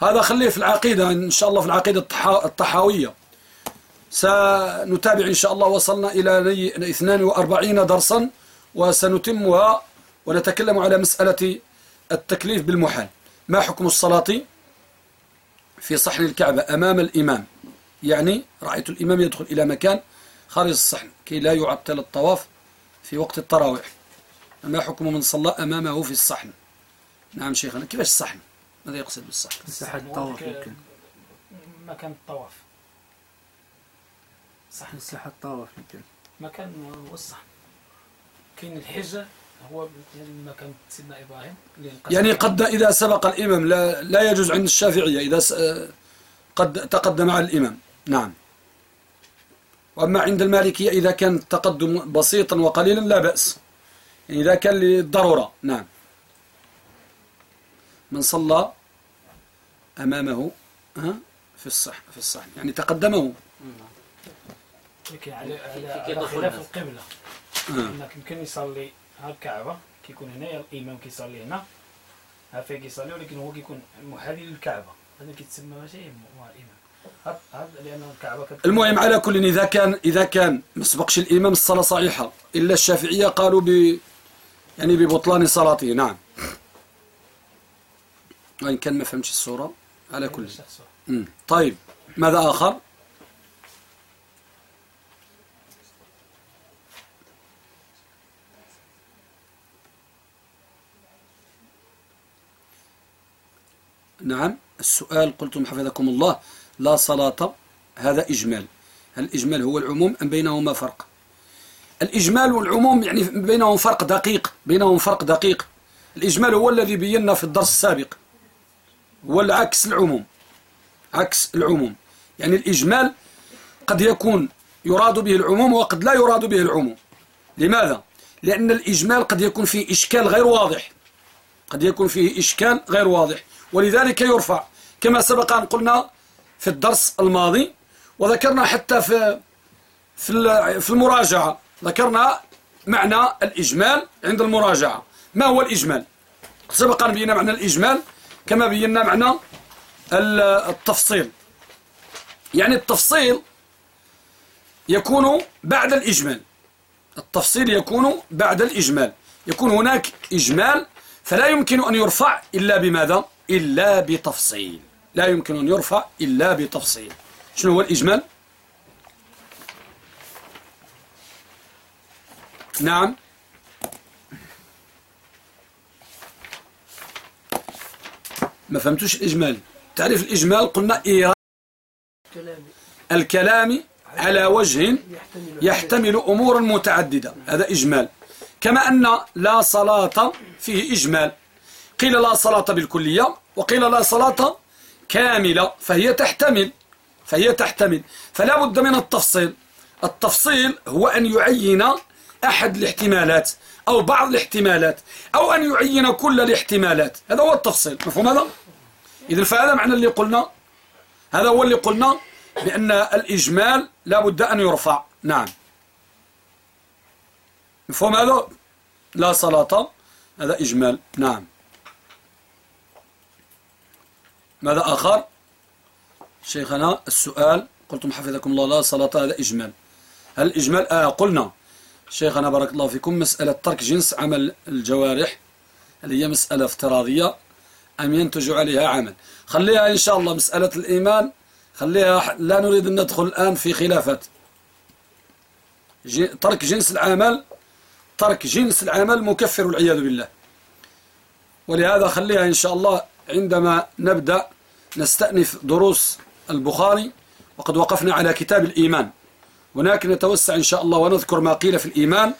هذا خليه في العقيدة إن شاء الله في العقيدة الطحا... الطحاوية سنتابع إن شاء الله وصلنا إلى ني- 42 درسا وسنتمها ونتكلم على مسألة التكليف بالمحال. ما حكم الصلاة في صحن الكعبة أمام الإمام؟ يعني رأيت الإمام يدخل إلى مكان خارج الصحن كي لا يعطل الطواف في وقت التراويح. ما حكم من صلى أمامه في الصحن؟ نعم شيخنا كيفاش الصحن؟ ماذا يقصد بالصحن؟ مساحة الطواف يمكن. مكان الطواف. صحن مساحة الطواف يمكن. مكان والصحن كاين الحجة هو مكان سيدنا إبراهيم يعني قد إذا سبق الإمام لا, لا يجوز عند الشافعية. إذا س- قد تقدم على الإمام. نعم. وأما عند المالكية إذا كان التقدم بسيطا وقليلا لا بأس. يعني إذا كان للضرورة. نعم. من صلى أمامه ها في الصح في الصحن. يعني تقدمه. لكن على على, خلاف. القبلة. آه. إنك يمكن يصلي ها الكعبة كيكون هنا الإمام كيصلي هنا. ها فيه كيصلي ولكن هو كيكون محاذي للكعبة هذا كيتسمى ماشي الكعبة كت... المهم على كل إذا كان إذا كان ما سبقش الإمام الصلاة صحيحة إلا الشافعية قالوا ب يعني ببطلان صلاته. نعم. وإن كان ما فهمش الصورة على كل. طيب ماذا آخر؟ نعم السؤال قلتم حفظكم الله لا صلاة هذا إجمال. هل الإجمال هو العموم أم بينهما فرق؟ الإجمال والعموم يعني بينهم فرق دقيق بينهم فرق دقيق. الإجمال هو الذي بينا في الدرس السابق هو العكس العموم عكس العموم. يعني الإجمال قد يكون يراد به العموم وقد لا يراد به العموم. لماذا؟ لأن الإجمال قد يكون فيه إشكال غير واضح. قد يكون فيه إشكال غير واضح. ولذلك يرفع كما سبق أن قلنا في الدرس الماضي وذكرنا حتى في في ال- في المراجعة ذكرنا معنى الإجمال عند المراجعة. ما هو الإجمال؟ سبق أن بينا معنى الإجمال كما بينا معنى ال- التفصيل. يعني التفصيل يكون بعد الإجمال. التفصيل يكون بعد الإجمال. يكون هناك إجمال فلا يمكن أن يرفع إلا بماذا؟ إلا بتفصيل. لا يمكن أن يرفع إلا بتفصيل. شنو هو الإجمال؟ نعم. ما فهمتوش الإجمال. تعريف الإجمال قلنا إيراد الكلام. على وجه يحتمل أمورا متعددة. هذا إجمال. كما أن لا صلاة فيه إجمال. قيل لا صلاة بالكلية وقيل لا صلاة كاملة فهي تحتمل فهي تحتمل. فلا بد من التفصيل. التفصيل هو أن يعين أحد الاحتمالات أو بعض الاحتمالات أو أن يعين كل الاحتمالات. هذا هو التفصيل. مفهوم هذا؟ إذن فهذا معنى اللي قلنا. هذا هو اللي قلنا بأن الإجمال لا بد أن يرفع. نعم. مفهوم هذا؟ لا صلاة هذا إجمال. نعم. ماذا آخر؟ شيخنا السؤال قلتم حفظكم الله لا صلاة هذا إجمال. هل الإجمال؟ آه قلنا. شيخنا بارك الله فيكم مسألة ترك جنس عمل الجوارح هل هي مسألة افتراضية أم ينتج عليها عمل. خليها إن شاء الله مسألة الإيمان خليها لا نريد أن ندخل الآن في خلافات. ترك جنس العمل ترك جنس العمل مكفر والعياذ بالله. ولهذا خليها إن شاء الله عندما نبدأ نستأنف دروس البخاري وقد وقفنا على كتاب الإيمان. هناك نتوسع إن شاء الله ونذكر ما قيل في الإيمان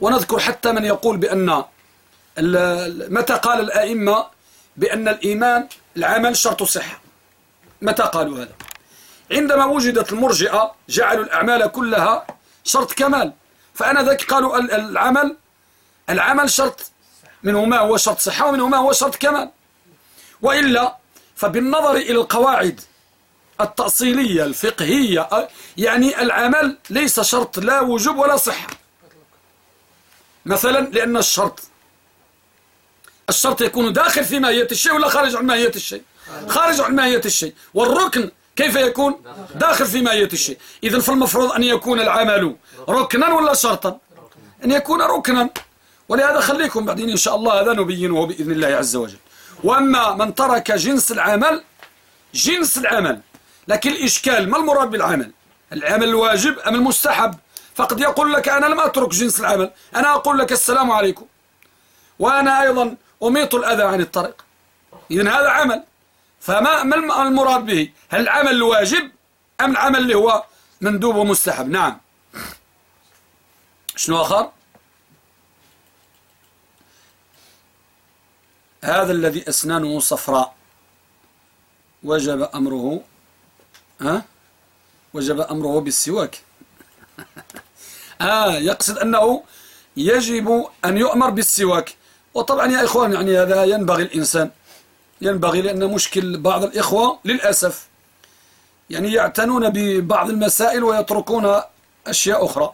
ونذكر حتى من يقول بأن متى قال الأئمة بأن الإيمان العمل شرط صحة؟ متى قالوا هذا؟ عندما وجدت المرجئة جعلوا الأعمال كلها شرط كمال. فأنا ذاك قالوا ال- العمل العمل شرط منه ما هو شرط صحة ومنه ما هو شرط كمال. وإلا فبالنظر إلى القواعد التأصيلية الفقهية يعني العمل ليس شرط لا وجوب ولا صحة. مثلا لأن الشرط الشرط يكون داخل في ماهية الشيء ولا خارج عن ماهية الشيء؟ خارج عن ماهية الشيء. والركن كيف يكون؟ داخل في ماهية الشيء. إذن فالمفروض أن يكون العمل ركنا ولا شرطا؟ أن يكون ركنا. ولهذا خليكم بعدين إن شاء الله هذا نبينه بإذن الله عز وجل. وأما من ترك جنس العمل جنس العمل. لكن الإشكال ما المراد بالعمل؟ العمل الواجب أم المستحب؟ فقد يقول لك أنا لم أترك جنس العمل. أنا أقول لك السلام عليكم. وأنا أيضا أميط الأذى عن الطريق. إذن هذا عمل. فما ما الم- المراد به؟ هل العمل الواجب أم العمل اللي هو مندوب ومستحب؟ نعم. شنو آخر؟ هذا الذي أسنانه صفراء. وجب أمره ها؟ وجب أمره بالسواك. [LAUGHS] آه يقصد أنه يجب أن يؤمر بالسواك. وطبعا يا إخوان يعني هذا ينبغي الإنسان. ينبغي لأن مشكل بعض الإخوة للأسف يعني يعتنون ببعض المسائل ويتركون أشياء أخرى.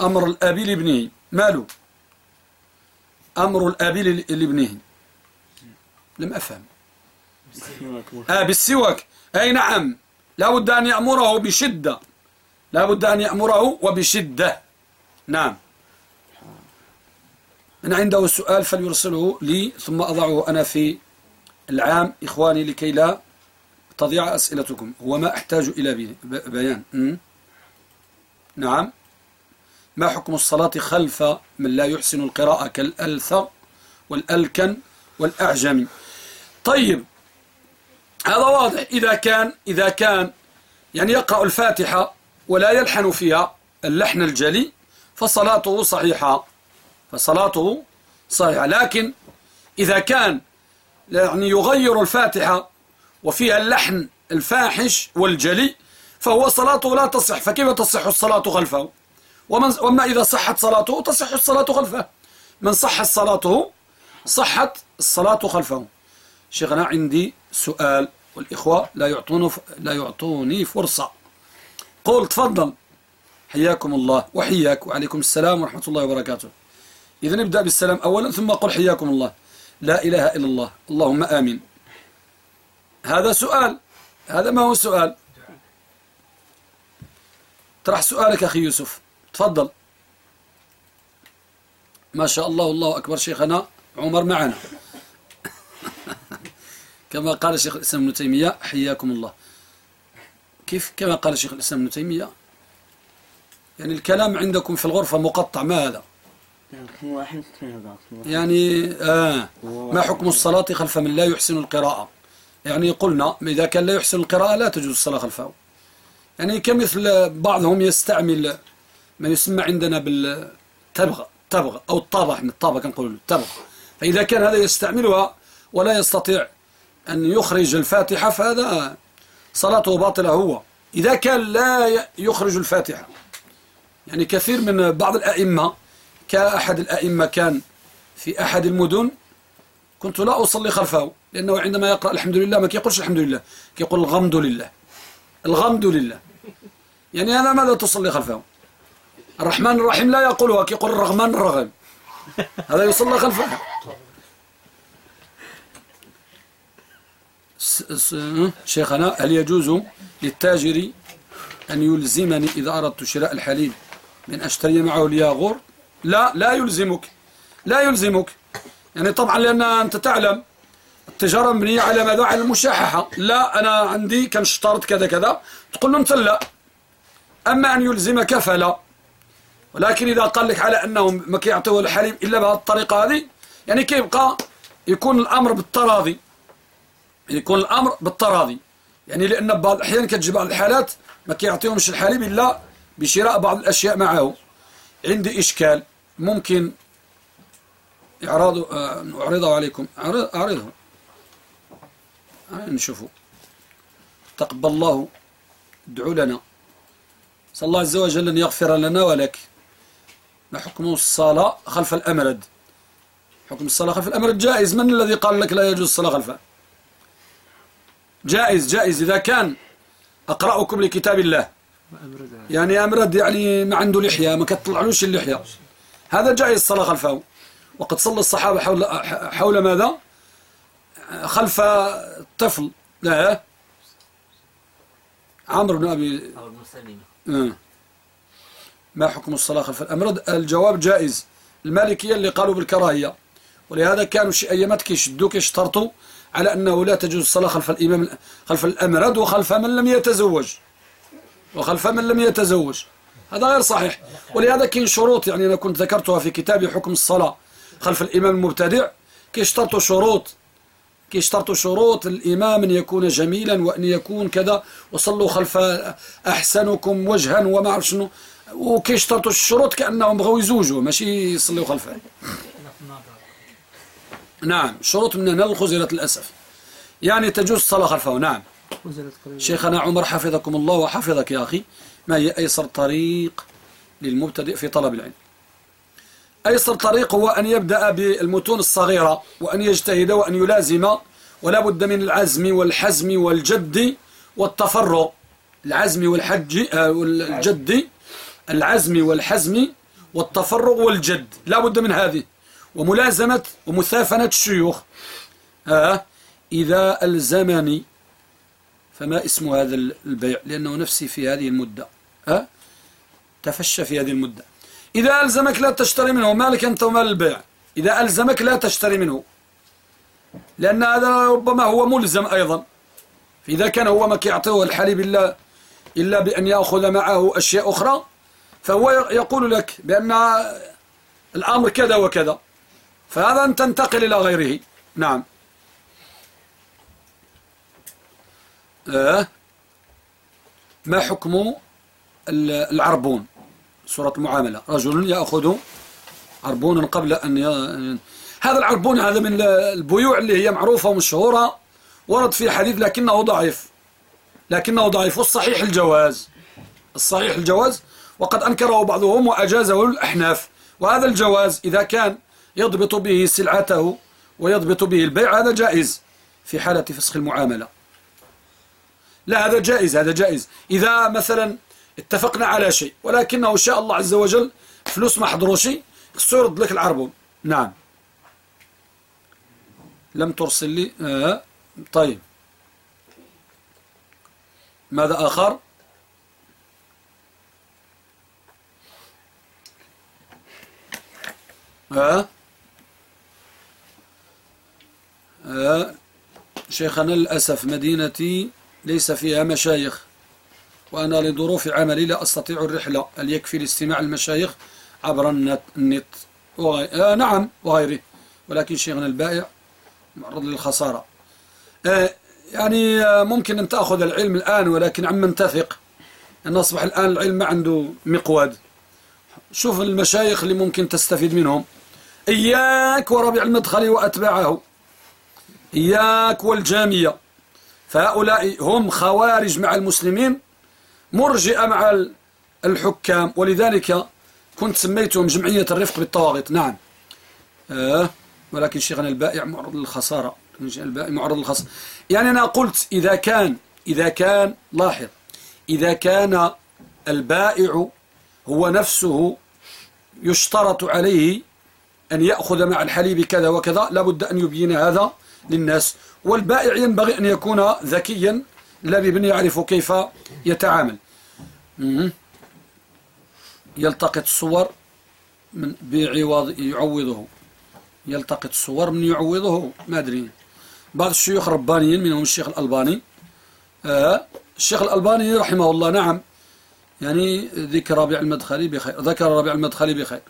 أمر الأب لابنه. ماله؟ أمر الأب لابنه. لم أفهم. آه بالسواك. أي نعم. لا بد أن يأمره بشدة. لا بد أن يأمره وبشدة. نعم. من عنده سؤال فليرسله لي ثم أضعه أنا في العام. إخواني لكي لا تضيع أسئلتكم. هو ما أحتاج إلى بيان. م? نعم. ما حكم الصلاة خلف من لا يحسن القراءة كالألثر والألكن والأعجمي؟ طيب هذا واضح. إذا كان إذا كان يعني يقرأ الفاتحة ولا يلحن فيها اللحن الجلي فصلاته صحيحة فصلاته صحيحة. لكن إذا كان يعني يغير الفاتحة وفيها اللحن الفاحش والجلي فهو صلاته لا تصح. فكيف تصح الصلاة خلفه؟ ومن وما إذا صحت صلاته تصح الصلاة خلفه. من صحت صلاته صحت الصلاة خلفه. شيخنا عندي سؤال والإخوة لا يعطون لا يعطوني فرصة. قول تفضل. حياكم الله وحياك وعليكم السلام ورحمة الله وبركاته. إذا نبدأ بالسلام أولا ثم قل حياكم الله. لا إله إلا الله. اللهم آمين. هذا سؤال. هذا ما هو سؤال؟ طرح سؤالك أخي يوسف. تفضل. ما شاء الله الله أكبر شيخنا عمر معنا. [LAUGHS] كما قال شيخ الإسلام ابن تيمية حياكم الله. كيف كما قال شيخ الإسلام ابن تيمية؟ يعني الكلام عندكم في الغرفة مقطع ما هذا؟ يعني آه ما حكم الصلاة خلف من لا يحسن القراءة؟ يعني قلنا إذا كان لا يحسن القراءة لا تجوز الصلاة خلفه. يعني كمثل بعضهم يستعمل ما يسمى عندنا بالتبغ تبغ أو الطابة إحنا الطابة كنقول التبغ. فإذا كان هذا يستعملها ولا يستطيع أن يخرج الفاتحة فهذا صلاته باطلة هو. إذا كان لا يخرج الفاتحة يعني كثير من بعض الأئمة كأحد الأئمة كان في أحد المدن كنت لا أصلي خلفه لأنه عندما يقرأ الحمد لله ما كيقولش الحمد لله كيقول الغمد لله. الغمد لله. يعني هذا ماذا تصلي خلفه؟ الرحمن الرحيم لا يقولها كيقول الرغمان الرغم. هذا يصلى خلفه. شيخنا هل يجوز للتاجر أن يلزمني إذا أردت شراء الحليب من أشتري معه الياغور لا لا يلزمك. لا يلزمك. يعني طبعا لأن أنت تعلم التجارة مبنية على ماذا على المشاححة. لا أنا عندي كنشترط كذا كذا. تقول له أنت لا أما أن يلزمك فلا. ولكن إذا قال لك على أنهم ما كيعطيوه الحليب إلا بهذه الطريقة هذه يعني كيبقى يكون الأمر بالتراضي. يكون الأمر بالتراضي. يعني لأن بعض الأحيان كتجي بعض الحالات ما كيعطيهمش الحليب إلا بشراء بعض الأشياء معه. عندي إشكال. ممكن إعراض آه، أعرضه عليكم. أعرضه. نشوفه. تقبل الله ادعو لنا. صلى الله عز وجل أن يغفر لنا ولك. ما حكم الصلاة خلف الأمرد. حكم الصلاة خلف الأمرد جائز. من الذي قال لك لا يجوز الصلاة خلفه؟ جائز جائز. إذا كان أقرأكم لكتاب الله. يعني أمرد يعني ما عنده لحية ما كتطلعلوش اللحية. هذا جائز الصلاة خلفه. وقد صلى الصحابة حول, حول ماذا؟ خلف طفل. لا. عمرو بن أبي آه. ما حكم الصلاة خلف الأمرد الجواب جائز. المالكية اللي قالوا بالكراهية. ولهذا كانوا شي أيامات كيشدوا كيشترطوا على أنه لا تجوز الصلاة خلف الإمام خلف الأمرد وخلف من لم يتزوج. وخلف من لم يتزوج. هذا غير صحيح. ولهذا كاين شروط يعني أنا كنت ذكرتها في كتابي حكم الصلاة خلف الإمام المبتدع. كيشترطوا شروط. كيشترطوا شروط الإمام أن يكون جميلا وأن يكون كذا. وصلوا خلف أحسنكم وجها وما عرف شنو. وكيشترطوا الشروط كأنهم بغوا يزوجوا ماشي يصلوا خلفه. نعم شروط من هنا الخزلة للأسف يعني تجوز الصلاة خلفه نعم. شيخنا عمر حفظكم الله وحفظك يا أخي. ما هي أيسر طريق للمبتدئ في طلب العلم؟ أيسر طريق هو أن يبدأ بالمتون الصغيرة وأن يجتهد وأن يلازم ولا بد من العزم والحزم والجد والتفرغ. العزم والحج آه، والجد العزم والحزم والتفرغ والجد. لا بد من هذه. وملازمة ومثافنة الشيوخ. آه. إذا ألزمني فما اسم هذا البيع؟ لأنه نفسي في هذه المدة. آه. تفشى في هذه المدة. إذا ألزمك لا تشتري منه مالك أنت ومال البيع. إذا ألزمك لا تشتري منه. لأن هذا ربما هو ملزم أيضا. إذا كان هو ما كيعطيه الحليب إلا, إلا بأن يأخذ معه أشياء أخرى فهو يقول لك بأن الأمر كذا وكذا. فهذا أن تنتقل إلى غيره. نعم. آه. ما حكم العربون؟ سورة المعاملة. رجل يأخذ عربون قبل أن ي... هذا العربون هذا من البيوع اللي هي معروفة ومشهورة ورد في حديث لكنه ضعيف. لكنه ضعيف. والصحيح الجواز. الصحيح الجواز وقد أنكره بعضهم وأجازه الأحناف. وهذا الجواز إذا كان يضبط به سلعته ويضبط به البيع هذا جائز في حالة فسخ المعاملة. لا هذا جائز هذا جائز. إذا مثلا اتفقنا على شيء ولكنه شاء الله عز وجل فلوس ما حضروش خصو يرد لك العربون نعم. لم ترسل لي آه. طيب. ماذا آخر؟ ها؟ آه. شيخنا للأسف مدينتي ليس فيها مشايخ وأنا لظروف عملي لا أستطيع الرحلة هل يكفي لاستماع المشايخ عبر النت, وغي... آه نعم وغيره. ولكن شيخنا البائع معرض للخسارة. آه يعني آه ممكن أن تأخذ العلم الآن ولكن عمن تثق أن أصبح الآن العلم ما عنده مقواد شوف المشايخ اللي ممكن تستفيد منهم. إياك وربيع المدخلي وأتباعه. إياك والجامية. فهؤلاء هم خوارج مع المسلمين مرجئة مع الحكام. ولذلك كنت سميتهم جمعية الرفق بالطواغيت. نعم. آه ولكن شيخنا البائع معرض للخسارة. البائع معرض للخسارة. يعني أنا قلت إذا كان إذا كان لاحظ. إذا كان البائع هو نفسه يشترط عليه أن يأخذ مع الحليب كذا وكذا لابد أن يبين هذا للناس. والبائع ينبغي أن يكون ذكيا لبيب يعرف كيف يتعامل. يلتقط الصور من بعوض يعوضه. يلتقط الصور من يعوضه ما أدري. بعض الشيوخ ربانيين منهم الشيخ الألباني. آه الشيخ الألباني رحمه الله نعم. يعني ذكر ربيع المدخلي بخير ذكر ربيع المدخلي بخير.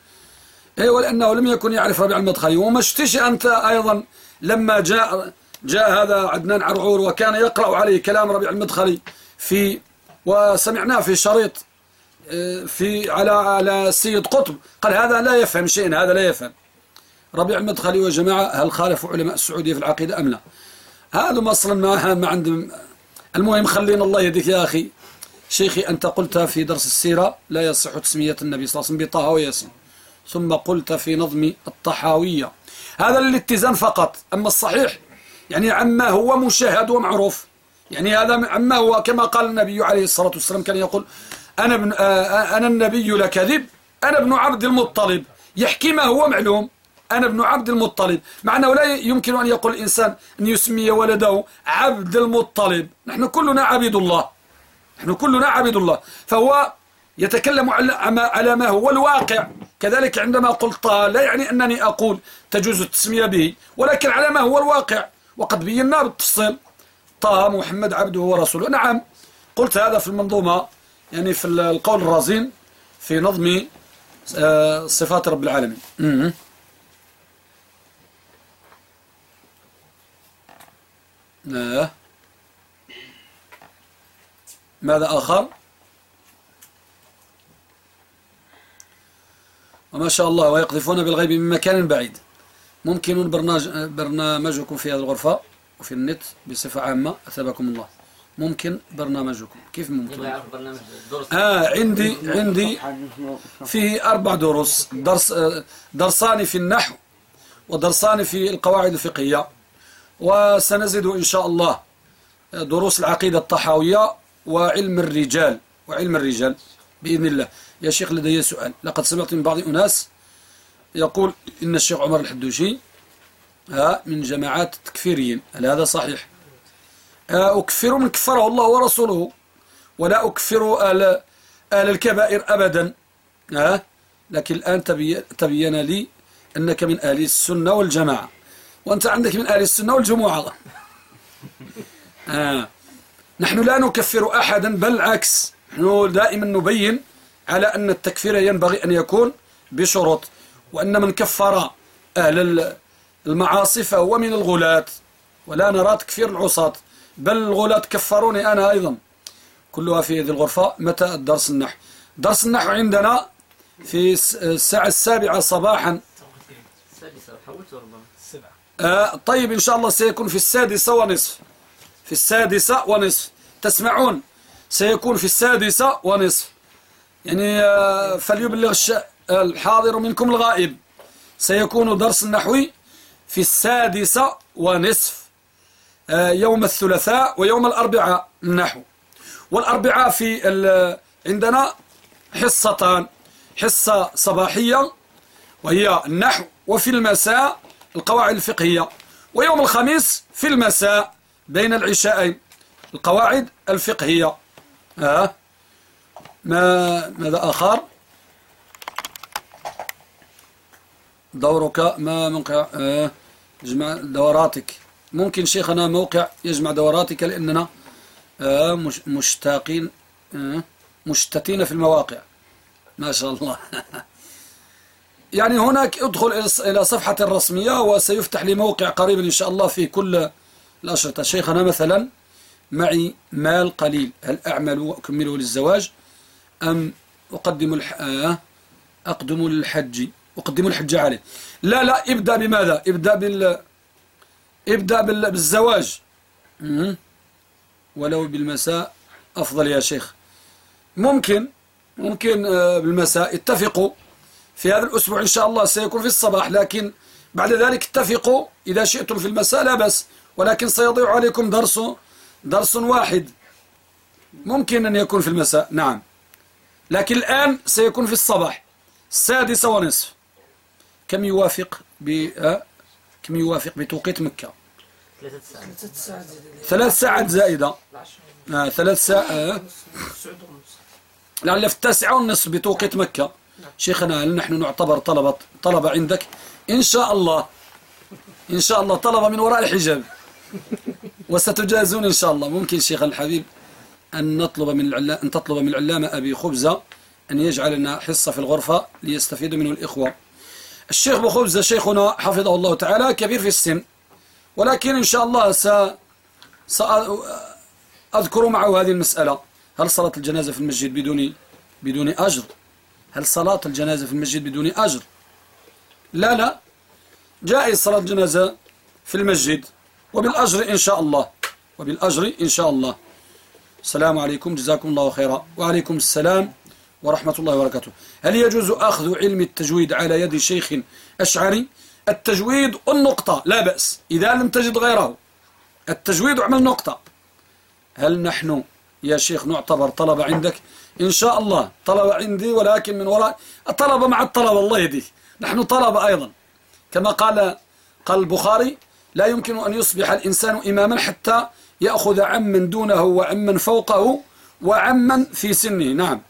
إيه ولأنه لم يكن يعرف ربيع المدخلي وما اشتشي أنت أيضا لما جاء جاء هذا عدنان عرعور وكان يقرأ عليه كلام ربيع المدخلي في وسمعناه في شريط آه، في على على السيد قطب. قال هذا لا يفهم شيئا هذا لا يفهم. ربيع المدخلي وجماعة هل خالفوا علماء السعودية في العقيدة أم لا؟ هذا أصلا ما ما عندهم المهم خلينا الله يهديك يا أخي. شيخي أنت قلت في درس السيرة لا يصح تسمية النبي صلى الله عليه وسلم بطه وياسين. ثم قلت في نظم الطحاوية. هذا للاتزان فقط أما الصحيح يعني عما هو مشاهد ومعروف. يعني هذا عما هو كما قال النبي عليه الصلاة والسلام كان يقول أنا, ابن آه أنا النبي لا كذب أنا ابن عبد المطلب. يحكي ما هو معلوم أنا ابن عبد المطلب. مع أنه لا يمكن أن يقول الإنسان أن يسمي ولده عبد المطلب. نحن كلنا عبيد الله. نحن كلنا عبيد الله. فهو يتكلم على ما هو الواقع. كذلك عندما قلت لا يعني أنني أقول تجوز التسمية به ولكن على ما هو الواقع. وقد بينا بالتفصيل. طه محمد عبده ورسوله. نعم قلت هذا في المنظومة يعني في القول الرزين في نظم آه، صفات رب العالمين. ماذا آخر؟ وما شاء الله ويقذفون بالغيب من مكان بعيد. ممكن برنامج برنامجكم في هذه الغرفة وفي النت بصفة عامة أثابكم الله. ممكن برنامجكم. كيف ممكن؟ آه عندي عندي فيه أربع دروس. درس درسان في النحو ودرسان في القواعد الفقهية وسنزيد إن شاء الله دروس العقيدة الطحاوية وعلم الرجال وعلم الرجال بإذن الله. يا شيخ لدي سؤال. لقد سمعت من بعض أناس يقول إن الشيخ عمر الحدوشي من جماعات التكفيريين هل هذا صحيح؟ أكفر من كفره الله ورسوله ولا أكفر آل, آل الكبائر أبدا. لكن الآن تبين لي أنك من أهل السنة والجماعة. وأنت عندك من أهل السنة والجماعة. [LAUGHS] آه. نحن لا نكفر أحدا بل العكس. نحن دائما نبين على أن التكفير ينبغي أن يكون بشروط وأن من كفر أهل المعاصي فهو من الغلاة. ولا نرى تكفير العصاة بل الغلاة كفروني أنا أيضا. كلها في هذه الغرفة متى الدرس النحو؟ درس النحو عندنا في الساعة السابعة صباحا. آه طيب إن شاء الله سيكون في السادسة ونصف. في السادسة ونصف. تسمعون؟ سيكون في السادسة ونصف. يعني آه، فليبلغ الحاضر منكم الغائب. سيكون درس النحوي في السادسة ونصف آه، يوم الثلاثاء ويوم الأربعاء النحو. والأربعاء في عندنا حصتان حصة صباحية وهي النحو وفي المساء القواعد الفقهية. ويوم الخميس في المساء بين العشاءين القواعد الفقهية. آه. ما ماذا آخر؟ دورك. ما موقع؟ آه جمع دوراتك. ممكن شيخنا موقع يجمع دوراتك لأننا آه مش مشتاقين آه مشتتين في المواقع. ما شاء الله. [LAUGHS] يعني هناك ادخل إلى صفحة رسمية وسيفتح لي موقع قريبا إن شاء الله في كل الأشرطة. شيخنا مثلا معي مال قليل. هل أعمل وأكمله للزواج؟ أم أقدم الح... آه، أقدم الحج. أقدم الحج عليه. لا لا ابدأ بماذا؟ ابدأ بال ابدأ بال... بالزواج. ولو بالمساء أفضل يا شيخ. ممكن ممكن آه، بالمساء. اتفقوا. في هذا الأسبوع إن شاء الله سيكون في الصباح لكن بعد ذلك اتفقوا. إذا شئتم في المساء لا بس ولكن سيضيع عليكم درس درس واحد. ممكن أن يكون في المساء. نعم. لكن الآن سيكون في الصباح. السادسة ونصف. كم يوافق ب كم يوافق بتوقيت مكة؟ ثلاث ساعات زائدة. آه ثلاث ساعات لعل في التاسعة والنصف بتوقيت مكة. شيخنا هل نحن نعتبر طلبة طلبة عندك؟ إن شاء الله. إن شاء الله طلبة من وراء الحجاب. وستجازون إن شاء الله. ممكن شيخ الحبيب؟ أن نطلب من العلامة أن تطلب من العلامة أبي خبزة أن يجعل لنا حصة في الغرفة ليستفيد منه الإخوة. الشيخ بخبزة شيخنا حفظه الله تعالى كبير في السن ولكن إن شاء الله س... سأذكر معه هذه المسألة. هل صلاة الجنازة في المسجد بدون بدون أجر؟ هل صلاة الجنازة في المسجد بدون أجر؟ لا لا. جائز صلاة الجنازة في المسجد وبالأجر إن شاء الله. وبالأجر إن شاء الله. السلام عليكم جزاكم الله خيرا. وعليكم السلام ورحمة الله وبركاته. هل يجوز أخذ علم التجويد على يد شيخ أشعري؟ التجويد النقطة لا بأس. إذا لم تجد غيره التجويد عمل نقطة. هل نحن يا شيخ نعتبر طلبة عندك؟ إن شاء الله. طلبة عندي ولكن من وراء الطلبة مع الطلبة الله يهديه نحن طلبة أيضا. كما قال قال البخاري لا يمكن أن يصبح الإنسان إماما حتى يأخذ عمن دونه وعمن فوقه وعمن في سنه. نعم.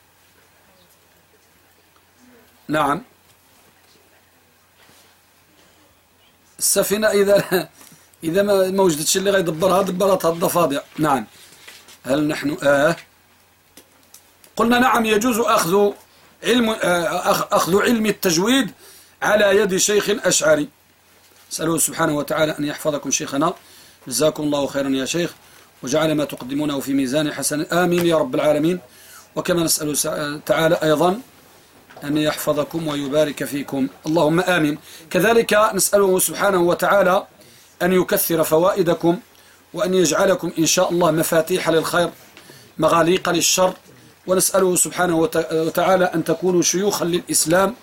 نعم. السفينة إذا [LAUGHS] إذا ما وجدتش اللي غيدبرها دبرتها الضفادع. نعم. هل نحن آه؟ قلنا نعم يجوز أخذ علم آه أخذ علم التجويد على يد شيخ أشعري أسأله سبحانه وتعالى أن يحفظكم شيخنا. جزاكم الله خيرا يا شيخ وجعل ما تقدمونه في ميزان حسن. آمين يا رب العالمين. وكما نسأل تعالى أيضا أن يحفظكم ويبارك فيكم. اللهم آمين. كذلك نسأله سبحانه وتعالى أن يكثر فوائدكم وأن يجعلكم إن شاء الله مفاتيح للخير مغاليق للشر. ونسأله سبحانه وتعالى أن تكونوا شيوخا للإسلام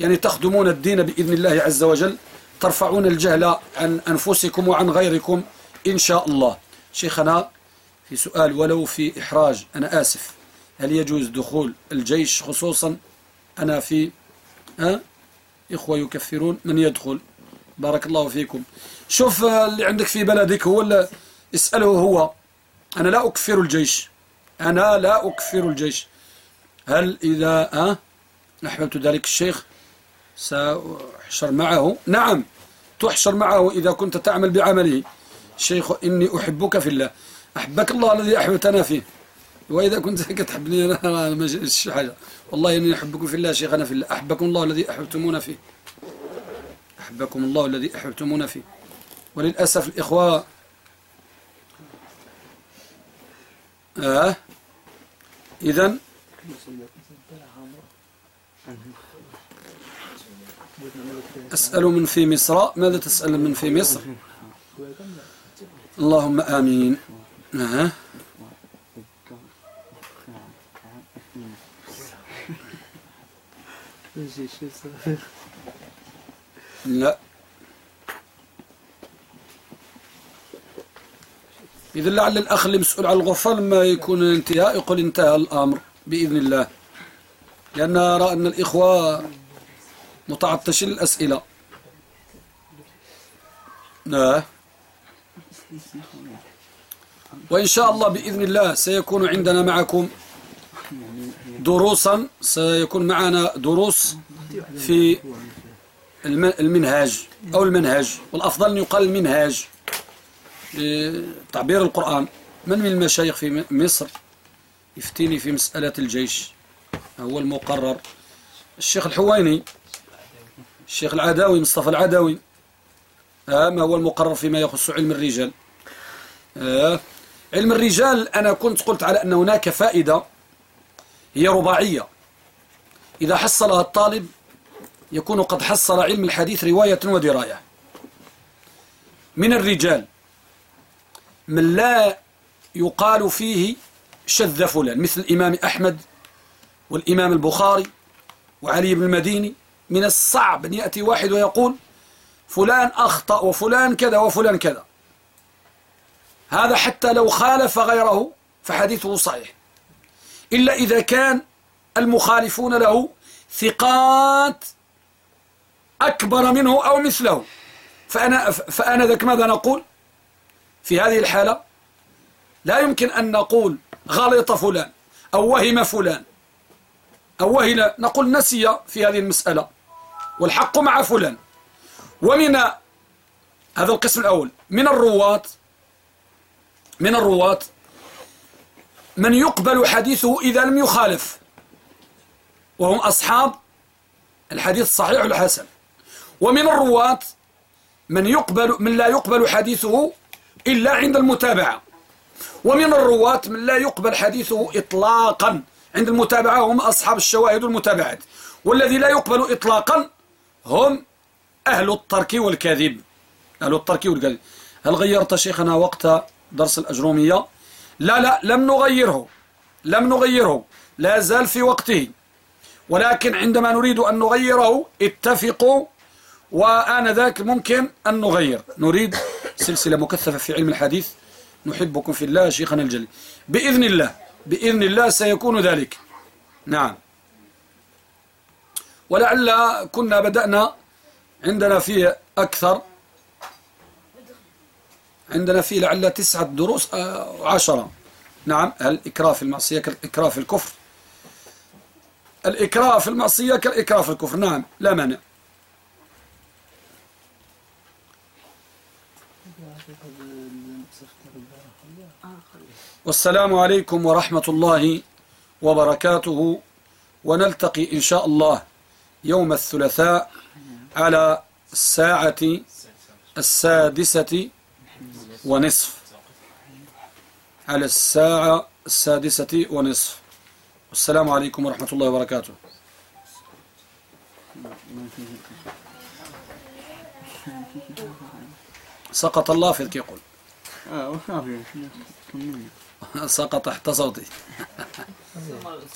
يعني تخدمون الدين بإذن الله عز وجل. ترفعون الجهل عن أنفسكم وعن غيركم إن شاء الله. شيخنا في سؤال ولو في إحراج أنا آسف. هل يجوز دخول الجيش خصوصا أنا في ها؟ إخوة يكفرون من يدخل. بارك الله فيكم. شوف اللي عندك في بلدك هو اللي اسأله هو أنا لا أكفر الجيش. أنا لا أكفر الجيش. هل إذا ها؟ أحببت ذلك الشيخ سأحشر معه. نعم تحشر معه إذا كنت تعمل بعمله. شيخ إني أحبك في الله. أحبك الله الذي أحببتنا فيه. وإذا كنت [LAUGHS] كتحبني أنا ما حاجة. والله إني أحبكم في الله شيخنا في الله. أحبكم الله الذي أحببتمونا فيه. أحبكم الله الذي أحببتمونا فيه. وللأسف الإخوة آه إذن أسأل من في مصر. ماذا تسأل من في مصر؟ اللهم آمين. آه. لا. إذا لعل الأخ اللي مسؤول على الغرفة لما يكون الانتهاء يقول انتهى الأمر بإذن الله. لأن أرى أن الإخوة متعطشين الأسئلة. آه. وإن شاء الله بإذن الله سيكون عندنا معكم دروسا سيكون معنا دروس في الم- المنهاج أو المنهج والأفضل أن يقال المنهاج بتعبير القرآن. من من المشايخ في مصر؟ يفتيني في مسألة الجيش. هو المقرر. الشيخ الحويني. الشيخ العداوي مصطفى العداوي آه ما هو المقرر فيما يخص علم الرجال. آه علم الرجال أنا كنت قلت على أن هناك فائدة هي رباعية. إذا حصلها الطالب يكون قد حصل علم الحديث رواية ودراية. من الرجال من لا يقال فيه شذ فلان مثل الإمام أحمد والإمام البخاري وعلي بن المديني من الصعب أن يأتي واحد ويقول فلان أخطأ وفلان كذا وفلان كذا. هذا حتى لو خالف غيره فحديثه صحيح. إلا إذا كان المخالفون له ثقات أكبر منه أو مثله. فأنا, فأنا ذاك ماذا نقول؟ في هذه الحالة لا يمكن أن نقول غلط فلان أو وهم فلان أو وهل نقول نسي في هذه المسألة. والحق مع فلان. ومن هذا القسم الأول من الرواة من الرواة من يقبل حديثه إذا لم يخالف وهم أصحاب الحديث الصحيح والحسن ومن الرواة من يقبل من لا يقبل حديثه إلا عند المتابعة. ومن الرواة من لا يقبل حديثه إطلاقا عند المتابعة هم أصحاب الشواهد والمتابعات. والذي لا يقبل إطلاقا هم أهل الترك والكذب. أهل الترك والكذب. هل غيرت شيخنا وقت درس الأجرومية؟ لا لا لم نغيره. لم نغيره. لا زال في وقته. ولكن عندما نريد أن نغيره اتفقوا. وآنذاك ممكن أن نغير. نريد سلسلة مكثفة في علم الحديث. نحبكم في الله شيخنا الجليل. بإذن الله بإذن الله سيكون ذلك. نعم. ولعل كنا بدأنا عندنا فيه أكثر. عندنا فيه لعل تسعة دروس آه، عشرة. نعم الإكراه في المعصية كالإكراه في الكفر؟ الإكراه في المعصية كالإكراه في الكفر. نعم لا مانع. والسلام عليكم ورحمة الله وبركاته. ونلتقي إن شاء الله. يوم الثلاثاء على الساعة السادسة ونصف. على الساعة السادسة ونصف. والسلام عليكم ورحمة الله وبركاته. سقط الله في يقول. وصافي سقط تحت صوتي. [LAUGHS]